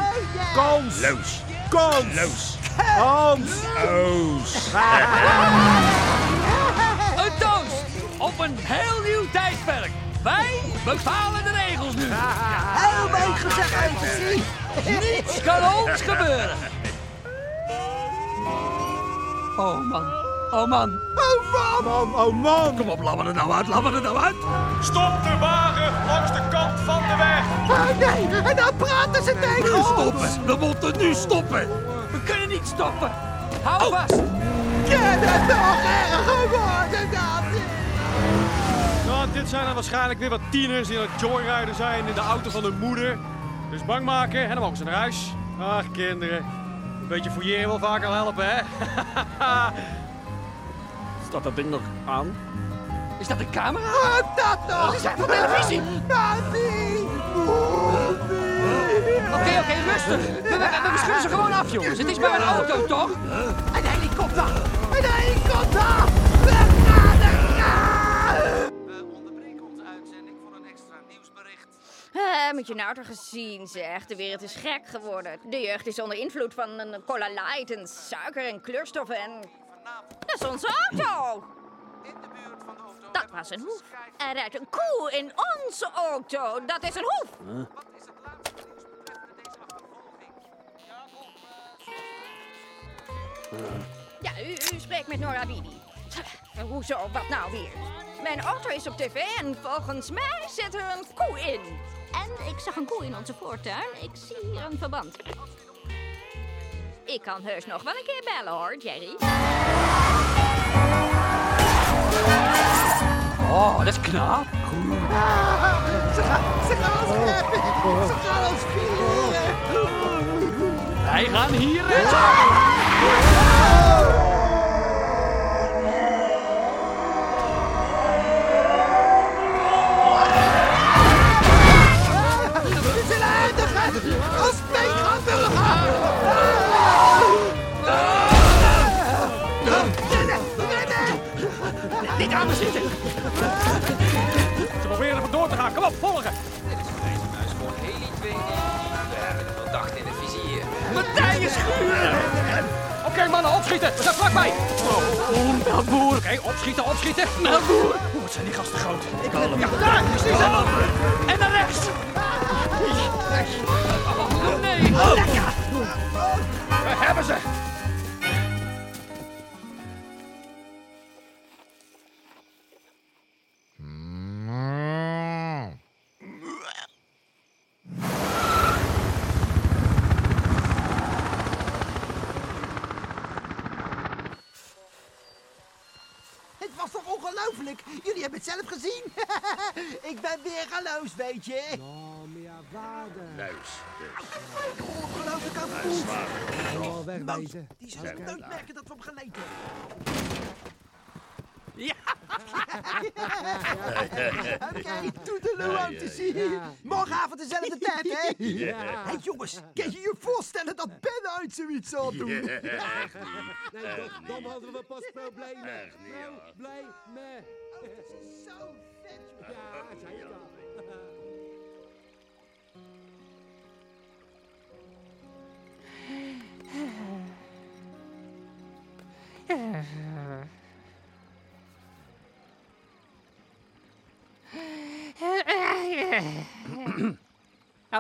Kans! Loos. Kans! Loos. Hans! Oos. <laughs> Een toast op een heel nieuw tijdperk. Wij bepalen de regels nu. Heel mooi gezegd. Niets kan ons gebeuren. Oh man, oh man. Oh man! Man, oh man! Kom op, laten we er nou uit, laten we er nou uit. Stop de wagen langs de kant van de weg. Oh nee, en dan praten ze tegen Nu ons. stoppen, we moeten nu stoppen. We kunnen niet stoppen. Hou vast. Kan het nog erger worden dan dit? Nou, dit zijn dan waarschijnlijk weer wat tieners die aan het joyriden zijn in de auto van hun moeder. Dus bang maken en dan mogen ze naar huis. Ach, kinderen. Een beetje fouilleren wil vaak al helpen, hè? <laughs> Staat dat ding nog aan? Is dat een camera? Wat dat nog? Dat is echt van televisie. Papi! Oké, oké, rustig. We, we, we schudden ze gewoon af, jongens. Het is maar een auto, toch? Een helikopter! Een helikopter! We gaan er Eh, moet je nou toch gezien, zeg. De wereld is gek geworden. De jeugd is onder invloed van een cola light en suiker en kleurstoffen en... Dat is onze auto! Dat was een hoef. Er rijdt een koe in onze auto. Dat is een hoef. Ja, u, u spreekt met Nora Bibi. Hoezo, wat nou weer? Mijn auto is op tv en volgens mij zit er een koe in. En ik zag een koe in onze voortuin. Ik zie hier een verband. Ik kan heus nog wel een keer bellen hoor, Jerry. Oh, dat is knap. Ze gaan, ze gaan ons redden. Ze gaan ons vieren. Wij gaan hier als Niet aan me zitten. Ze proberen er vandoor te gaan. Kom op, volgen. voor Heli 2 We hebben een verdachte in het vizier. Partijen schuren. Oké, mannen, opschieten. We zijn vlakbij. Oh, boer. Oké, opschieten, opschieten. Naar boer. Oeh, wat zijn die gasten groot. Ik wil hem. Ja, daar. Precies. En naar rechts. Oh, nee. Lekker. We hebben ze. Ik ben weer geloos, weet je. No, mia vader. Luis. Ongelooflijk Dat is overkoeld. waar. Oh, wegwezen. Die Oké. zullen nooit merken dat we hem geleten Ja. <laughs> Oké, toedeloe Ja, om te zien. ja. Morgenavond dezelfde tijd, hè? <laughs> Ja. Hé jongens, kan je je voorstellen dat Ben uit zoiets zal doen? Ja. Nee, dan, dan hadden we pas problemen. Echt niet, Nou, hoor. blij me. Zo vet, Ja, zei ik al.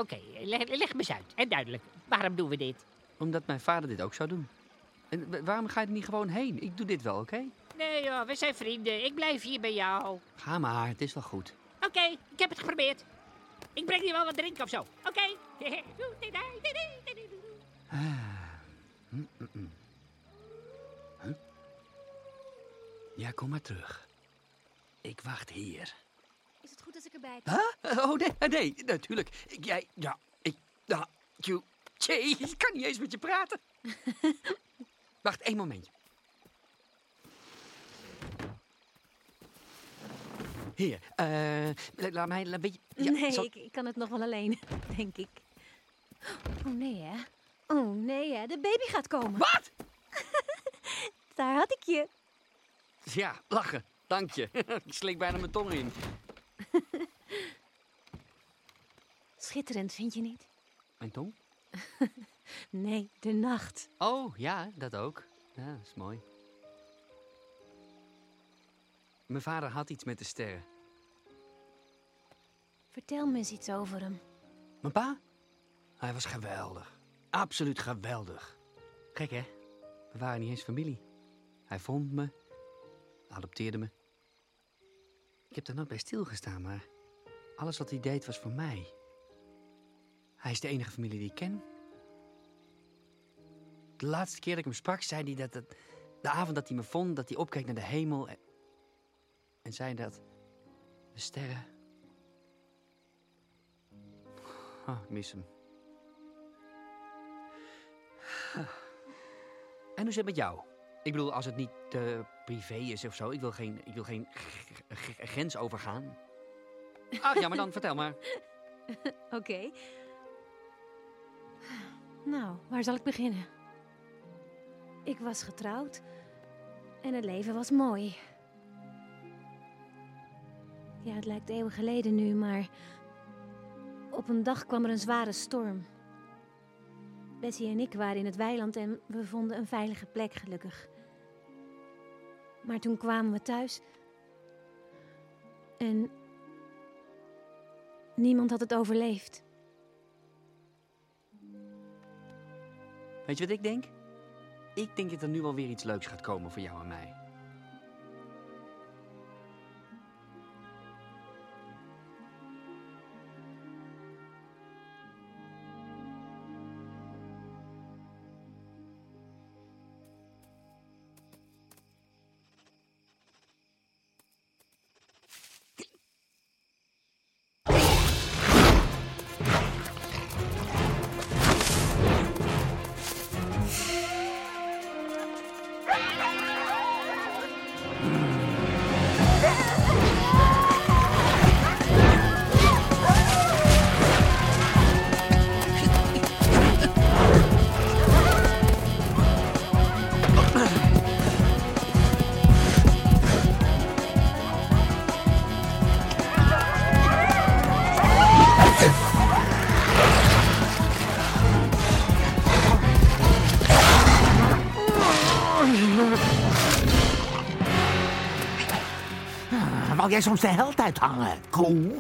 Oké, leg, leg me eens uit. En duidelijk. Waarom doen we dit? Omdat mijn vader dit ook zou doen. En wa- waarom ga je er niet gewoon heen? Ik doe dit wel, oké? Nee joh, we zijn vrienden. Ik blijf hier bij jou. Oké, Ga maar, het is wel goed. ik heb het geprobeerd. Ik breng je wel wat drinken of zo. Oké. Ah. Hm, hm, hm. Huh? Ja, kom maar terug. Ik wacht hier. Is het goed als ik erbij kom? Huh? Oh, nee, nee, natuurlijk. Ik- Jij, ja, ik, ja, you, jee, ik kan niet eens met je praten. <laughs> Wacht, één momentje. Hier, eh, la- laat mij, een beetje... ja, nee, zal- ik, ik kan het nog wel alleen, <laughs> denk ik. Oh nee, hè? Oh nee, hè? De baby gaat komen. Wat? <laughs> Daar had ik je. Ja, lachen, dank je. <laughs> ik slik bijna mijn tong in. Schitterend, vind je niet? Mijn tong? Nee, de nacht. Oh, ja, dat ook. Ja, dat is mooi. Mijn vader had iets met de sterren. Vertel me eens iets over hem. Mijn pa? Hij was geweldig. Absoluut geweldig. Gek, hè? We waren niet eens familie. Hij vond me, adopteerde me. Ik heb daar nooit bij stilgestaan, maar alles wat hij deed was voor mij. Hij is de enige familie die ik ken. De laatste keer dat ik hem sprak, zei hij dat, dat de avond dat hij me vond, dat hij opkeek naar de hemel en zei dat de sterren. Oh, ik mis hem. <sighs> En hoe zit het met jou? Ik bedoel, als het niet te privé is of zo. Ik wil geen, ik wil geen grens overgaan. Ach ja, maar dan <laughs> vertel maar. Oké. Nou, waar zal ik beginnen? Ik was getrouwd en het leven was mooi. Ja, het lijkt eeuwen geleden nu, maar op een dag kwam er een zware storm. Bessie en ik waren in het weiland en we vonden een veilige plek, gelukkig. Maar toen kwamen we thuis en niemand had het overleefd. Weet je wat ik denk? Ik denk dat er nu wel weer iets leuks gaat komen voor jou en mij. Jij soms de held uithangen, koe?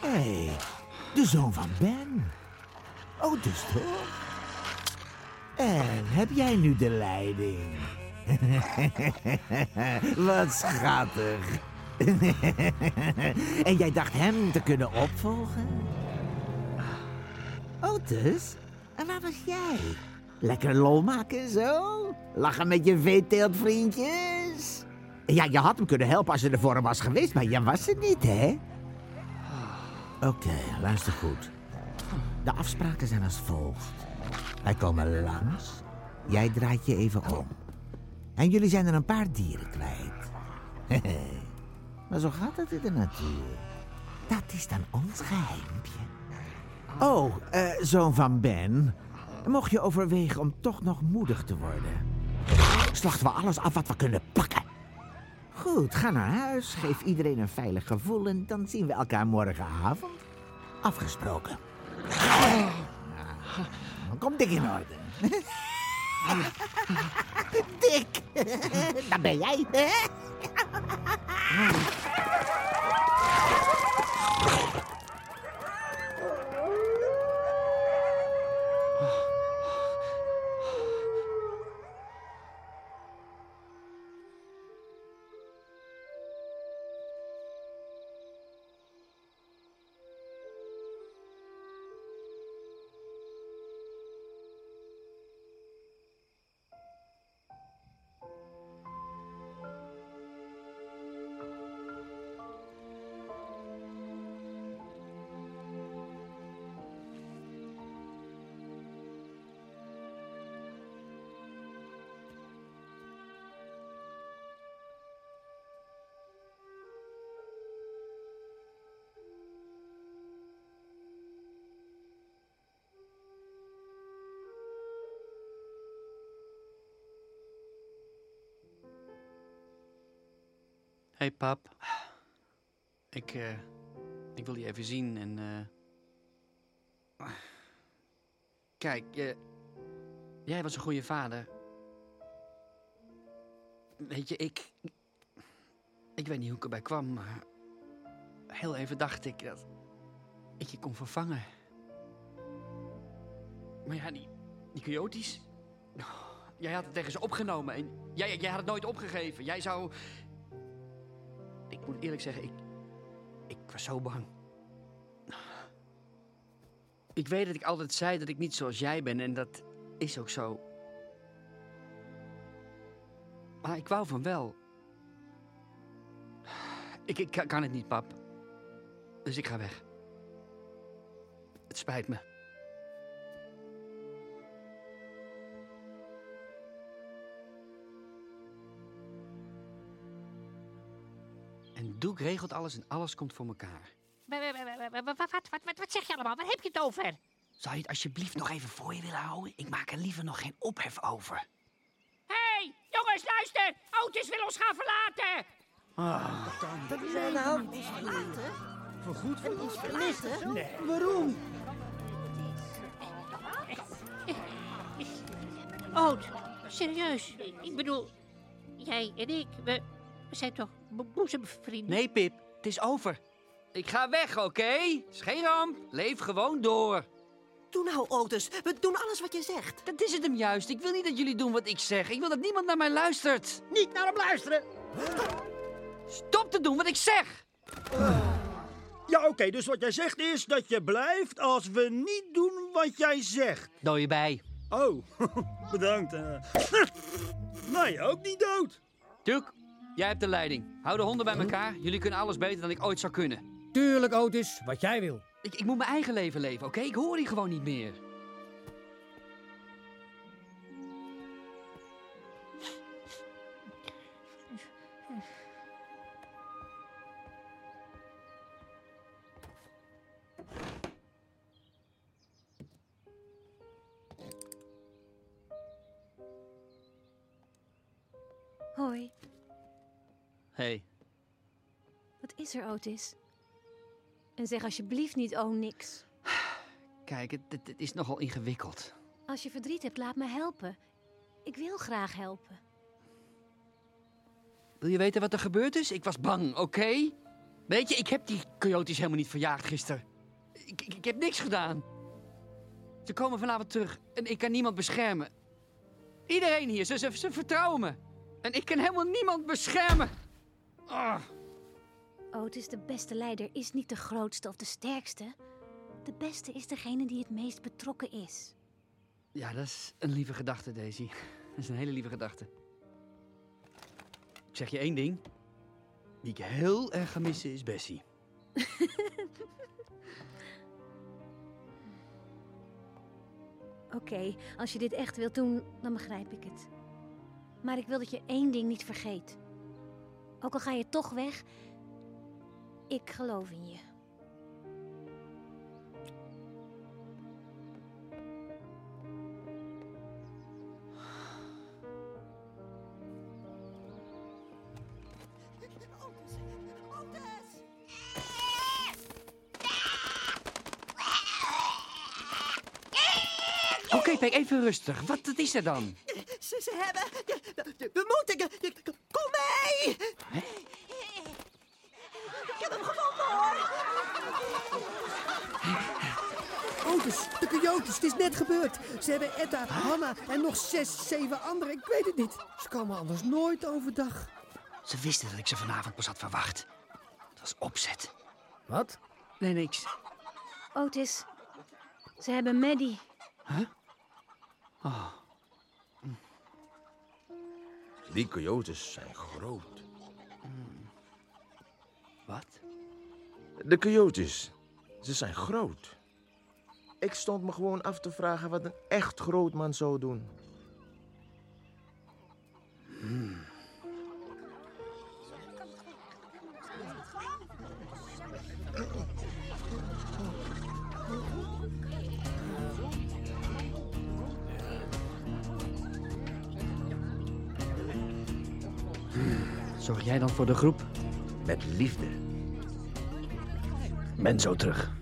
Hé, hey, de zoon van Ben. Oh, dus toch? En heb jij nu de leiding? <laughs> Wat schattig. <laughs> en jij dacht hem te kunnen opvolgen? Otis, en waar was jij? Lekker lol maken zo? Lachen met je veeteeltvriendjes? Ja, je had hem kunnen helpen als je er voor hem was geweest, maar je was er niet, hè? Oké, luister goed. De afspraken zijn als volgt. Wij komen langs. Jij draait je even om. En jullie zijn er een paar dieren kwijt. <laughs> maar zo gaat het in de natuur. Dat is dan ons geheimpje. Oh, eh, zoon van Ben. Mocht je overwegen om toch nog moedig te worden. Slachten we alles af wat we kunnen pakken. Goed, ga naar huis. Geef iedereen een veilig gevoel. En dan zien we elkaar morgenavond. Afgesproken. Nou, Kom dik in orde. <laughs> Dick, daar ben jij. hè? Hey, pap. Ik, eh, ik wil je even zien en... eh, Kijk, je, jij was een goede vader. Weet je, ik... Ik weet niet hoe ik erbij kwam, maar... Heel even dacht ik dat ik je kon vervangen. Maar ja, die, die coyotes... Jij had het tegen ze opgenomen en jij, jij had het nooit opgegeven. Jij zou... Ik moet eerlijk zeggen, ik, ik was zo bang. Ik weet dat ik altijd zei dat ik niet zoals jij ben en dat is ook zo. Maar ik wou van wel. Ik, ik kan- kan het niet, pap. Dus ik ga weg. Het spijt me. Doek regelt alles en alles komt voor elkaar. Wa- wa- wa- wa- wa- Wat, wat, wat, wat zeg je allemaal? Waar heb je het over? Zou je het alsjeblieft nog even voor je willen houden? Ik maak er liever nog geen ophef over. Hé, hey, jongens, luister! Otis wil ons gaan verlaten! Dat is aan de hand. Voorgoed van ons hè? Nee. Waarom? Oud, serieus. Ik bedoel, jij en ik, we, we zijn toch bo- boezemvrienden? Nee, Pip, het is over. Ik ga weg, oké? Is geen ramp. Leef gewoon door. Doe nou, Otis. We doen alles wat je zegt. Dat is het hem juist. Ik wil niet dat jullie doen wat ik zeg. Ik wil dat niemand naar mij luistert. Niet naar hem luisteren. Stop te doen wat ik zeg. Ja, oké, dus wat jij zegt is dat je blijft als we niet doen wat jij zegt. Doe je bij. Oh, <laughs> bedankt. eh. <laughs> nee, ook niet dood. Duke, jij hebt de leiding. Hou de honden bij elkaar. Jullie kunnen alles beter dan ik ooit zou kunnen. Tuurlijk, Otis, wat jij wil. Ik, ik moet mijn eigen leven leven, oké? Ik hoor hier gewoon niet meer. Otis? En zeg alsjeblieft niet oh niks. kijk, het, het- is nogal ingewikkeld. Als je verdriet hebt, laat me helpen. Ik wil graag helpen. Wil je weten wat er gebeurd is? Ik was bang, oké? Weet je, ik heb die coyotes helemaal niet verjaagd gisteren. Ik, ik, ik heb niks gedaan. Ze komen vanavond terug en ik kan niemand beschermen. Iedereen hier, ze, ze, ze vertrouwen me. En ik kan helemaal niemand beschermen. Ah. Otis, de beste leider is niet de grootste of de sterkste. De beste is degene die het meest betrokken is. Ja, dat is een lieve gedachte, Daisy. Dat is een hele lieve gedachte. Ik zeg je één ding. Wie ik heel erg ga missen is Bessie. <laughs> Oké, als je dit echt wilt doen, dan begrijp ik het. Maar ik wil dat je één ding niet vergeet. Ook al ga je toch weg, ik geloof in je. Oké, Pek, even rustig. Wat, is er dan? Ze, ze hebben... We moeten... Kom mee! Ik De coyotes, het is net gebeurd. Ze hebben Etta, Hanna en nog zes, zeven anderen. Ik weet het niet. Ze komen anders nooit overdag. Ze wisten dat ik ze vanavond pas had verwacht. Het was opzet. Wat? Nee, niks. Otis, ze hebben Maddie. Huh? Oh. Die coyotes zijn groot. Wat? De coyotes, ze zijn groot. Ik stond me gewoon af te vragen wat een echt groot man zou doen. Zorg jij dan voor de groep? Met liefde. Ben zo terug.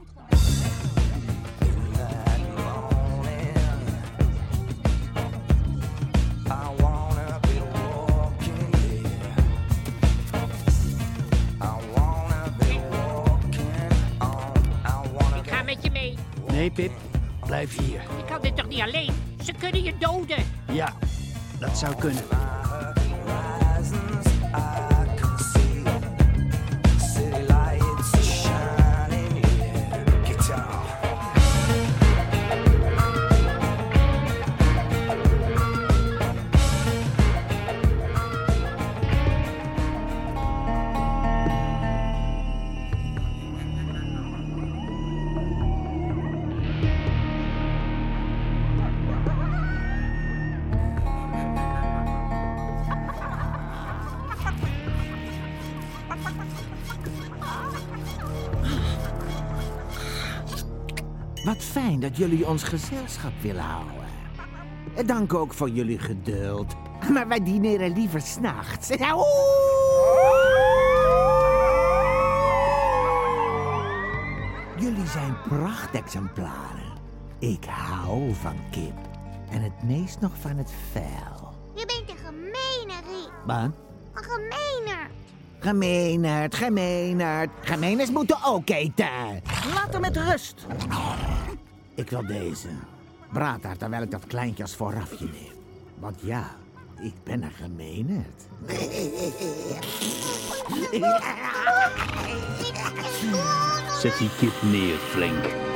Zou kunnen. Jullie ons gezelschap willen houden. En Dank ook voor jullie geduld. Maar wij dineren liever s'nachts. <laughs> Jullie zijn prachtexemplaren. Ik hou van kip. En het meest nog van het vel. Je bent een gemeenerie. Wat? Een gemeener. Gemeenerd, gemeenerd. Gemeeners moeten ook eten. Laat hem met rust. Ik wil deze. Braad haar terwijl ik dat kleintje als voorafje neem. Want ja, ik ben een gemeenerd. Zet die kip neer, Flink.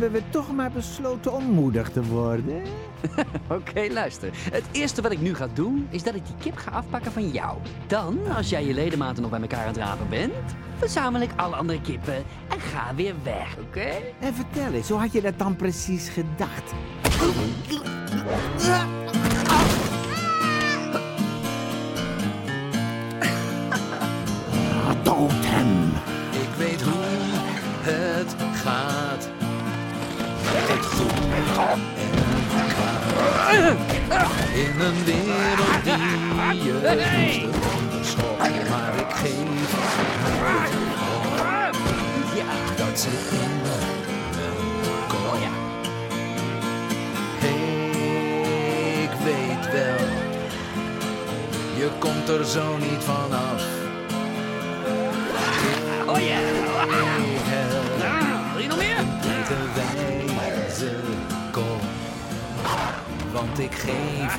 Hebben we toch maar besloten om moedig te worden? <laughs> Oké, luister. Het eerste wat ik nu ga doen, is dat ik die kip ga afpakken van jou. Dan, als jij je ledematen nog bij elkaar aan het rapen bent, verzamel ik alle andere kippen en ga weer weg, oké? En vertel eens, hoe had je dat dan precies gedacht? Dood hem! In een wereld die je liefst onderschot. Maar ik geef op. Ja, dat zit in me. Kom. Ik weet wel. Je komt er zo niet vanaf. Oh ja! Heb Wil je nog meer? te wijze. Want ik geef.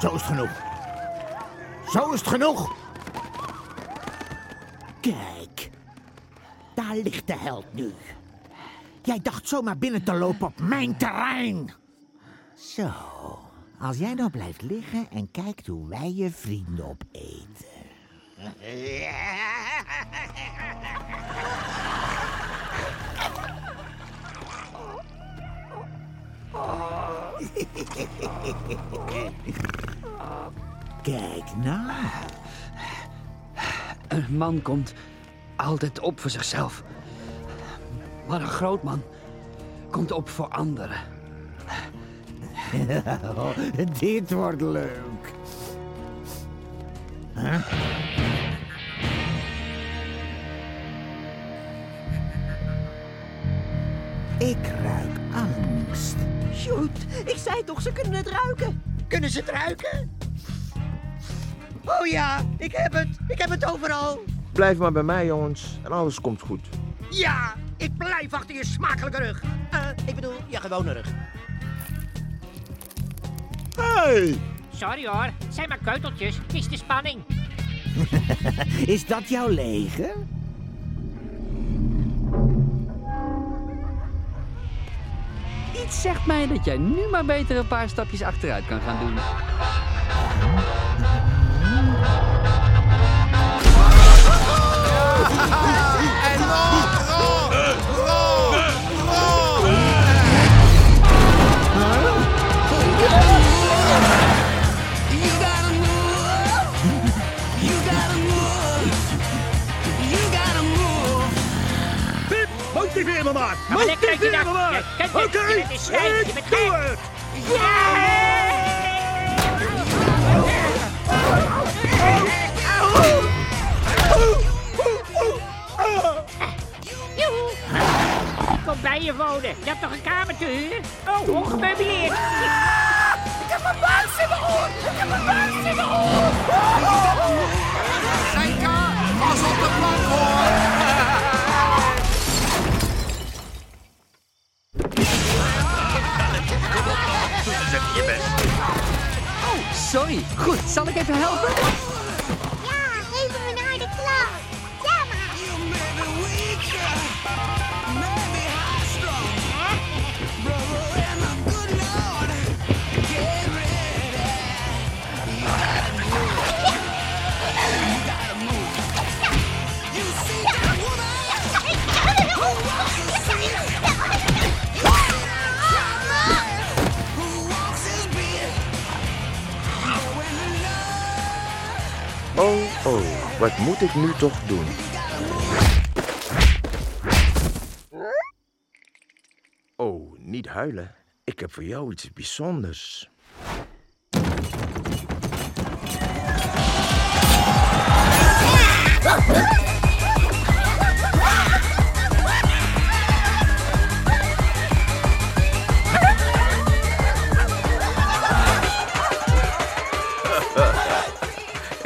Zo is het genoeg. Zo is het genoeg. Kijk, daar ligt de held nu. Jij dacht zomaar binnen te lopen op mijn terrein. Zo, als jij nou blijft liggen en kijkt hoe wij je vrienden opeten. <laughs> Kijk nou. Een man komt altijd op voor zichzelf. Maar een groot man komt op voor anderen. <laughs> Dit wordt leuk. Huh? Ik ruik angst. Shoot, ik zei toch, ze kunnen het ruiken. Kunnen ze het ruiken? Oh ja, ik heb het. Ik heb het overal. Blijf maar bij mij, jongens, en alles komt goed. Ja, ik blijf achter je smakelijke rug. Eh, ik bedoel, je gewone rug. Hey! Sorry hoor, het zijn maar keuteltjes. Het is de spanning. <laughs> Is dat jouw leger? Iets zegt mij dat jij nu maar beter een paar stapjes achteruit kan gaan doen. <laughs> me maar. Uit je Motiveer me maar. Oké, ik doe het. Kom bij je wonen. Je hebt toch een kamer te huren? Oh, ongemeubileerd. Ik heb een buis in mijn oor! Ik heb een buis in mijn oor! Senka, pas op de plank hoor! Oh, sorry. Goed, zal ik even helpen? Wat moet ik nu toch doen? Oh, niet huilen. Ik heb voor jou iets bijzonders.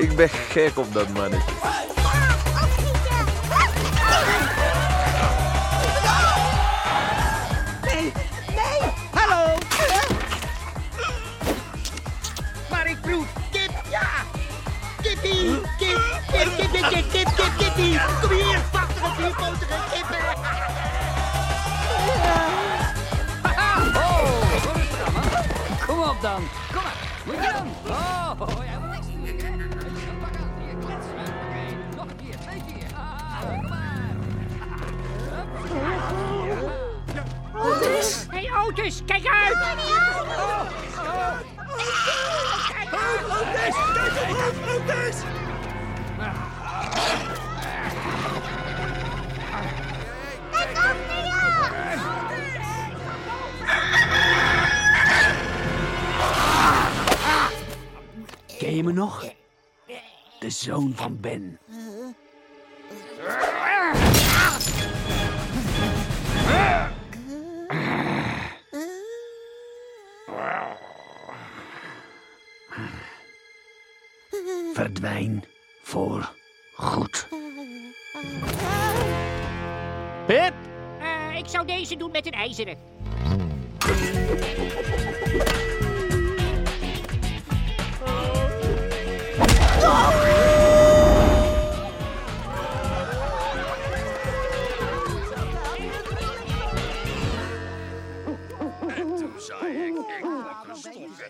Ik ben gek op dat mannetje. Nee, nee, hallo. Maar ik proef kip, ja. Kippie, kip, kip, kip, kip, kip, kip, kip, kippie. Kom hier, prachtige vierpotige kippen. Oh, rustig aan, man. Kom op dan. Kom maar. Moet je dan? Oh, ja, Otis! Hé, hey, Otis, kijk uit! Otis, kijk op, Otis! Ken je me nog? De zoon van Ben. Verdwijn voor goed. Pip? Eh, ik zou deze doen met een ijzeren. Hmm.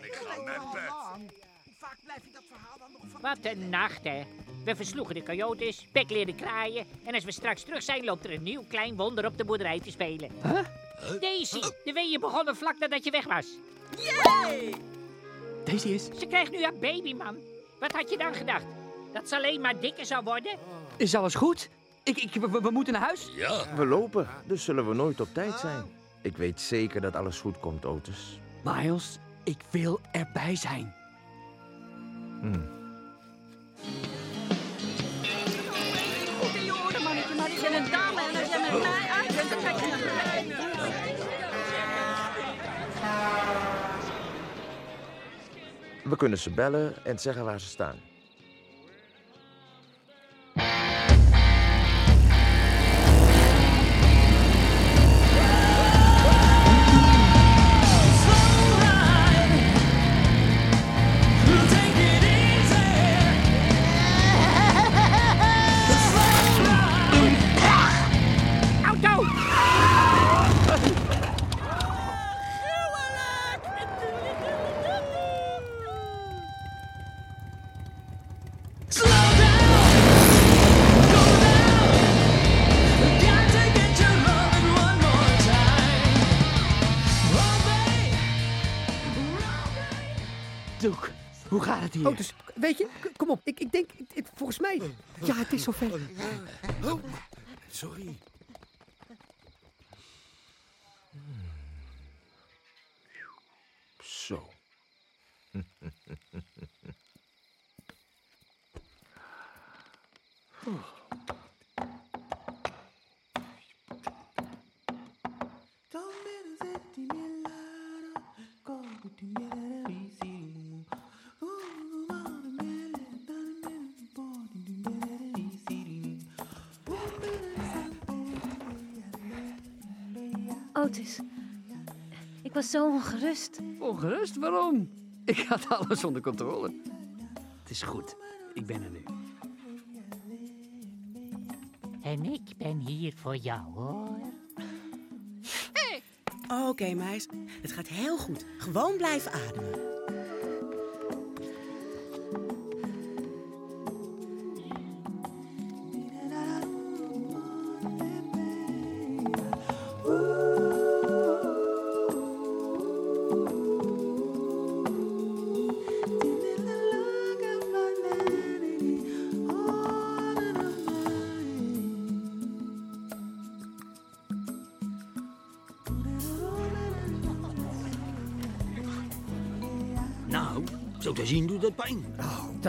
En ik ga naar bed. Wat een nacht, hè. We versloegen de coyotes, Pek leerde kraaien... en als we straks terug zijn, loopt er een nieuw klein wonder op de boerderij te spelen. Daisy, de weeën begonnen vlak nadat je weg was. Yay! Daisy is... Ze krijgt nu haar baby, man. Wat had je dan gedacht? Dat ze alleen maar dikker zou worden? Is alles goed? Ik, ik, we, we moeten naar huis? Ja. We lopen, dus zullen we nooit op tijd zijn. Ik weet zeker dat alles goed komt, Otis. Miles, ik wil erbij zijn. Hm. Een We kunnen ze bellen en zeggen waar ze staan. Hier? Oh, dus, weet je, kom op. Ik, ik denk, ik- ik- volgens mij... Ja, het is zover. Oh, sorry. Otis, ik was zo ongerust. Ongerust? Waarom? Ik had alles onder controle. Het is goed. Ik ben er nu. En ik ben hier voor jou, hoor. Oké, meis. Het gaat heel goed. Gewoon blijven ademen.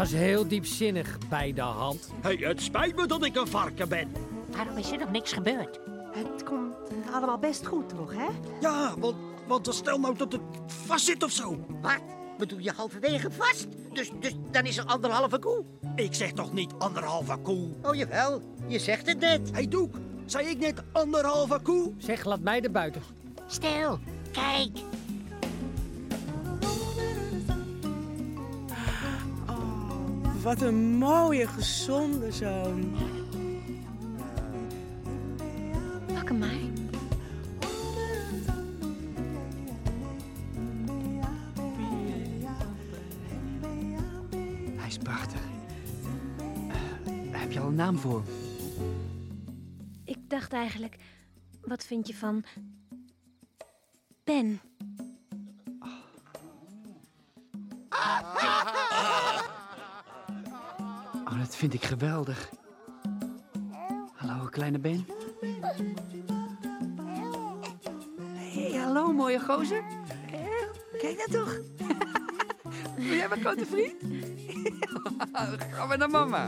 Dat is heel diepzinnig bij de hand. Hey, het spijt me dat ik een varken ben. Waarom is er nog niks gebeurd? Het komt allemaal best goed, toch, hè? Ja, want, want stel nou dat het vast zit of zo. Wat? Bedoel je halverwege vast? Dus, dus dan is er anderhalve koe? Ik zeg toch niet anderhalve koe? Oh jawel, je zegt het net. Hey Doek, zei ik net anderhalve koe? Zeg, laat mij er buiten. Stil, kijk. Wat een mooie, gezonde zoon. Pak hem maar. Hij is prachtig. Eh, heb je al een naam voor hem? Ik dacht eigenlijk, wat vind je van... Ben? Vind ik geweldig. Hallo, kleine Ben. Hey, hallo, mooie gozer. Eh, Kijk dat toch. <laughs> Ben jij mijn grote vriend? <laughs> Gaan we naar mama.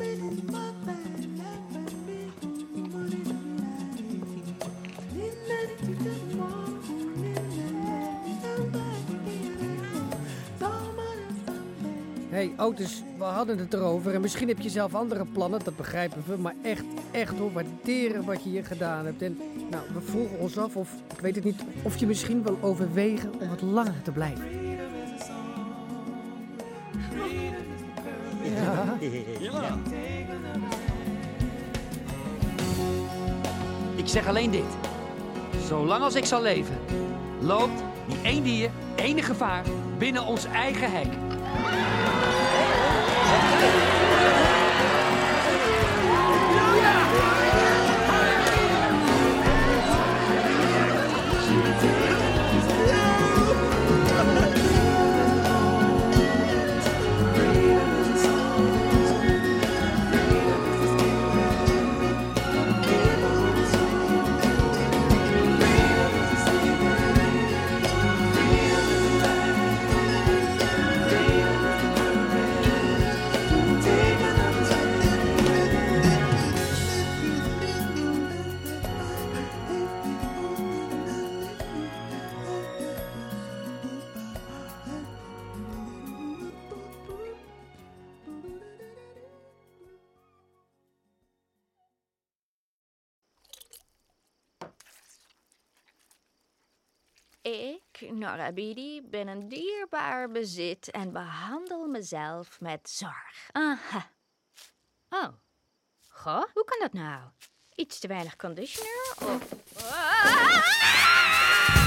Oh, dus we hadden het erover. En misschien heb je zelf andere plannen, dat begrijpen we. Maar echt, echt hoor, waarderen wat je hier gedaan hebt. En nou, we vroegen ons af of, ik weet het niet, of je misschien wil overwegen om wat langer te blijven. Ja. ja. Ik zeg alleen dit. Zolang als ik zal leven, loopt niet één dier, enige gevaar binnen ons eigen hek. どうも。Ik, Norabidi, ben een dierbaar bezit en behandel mezelf met zorg. Aha. Oh. Goh, hoe kan dat nou? Iets te weinig conditioner of... Ah!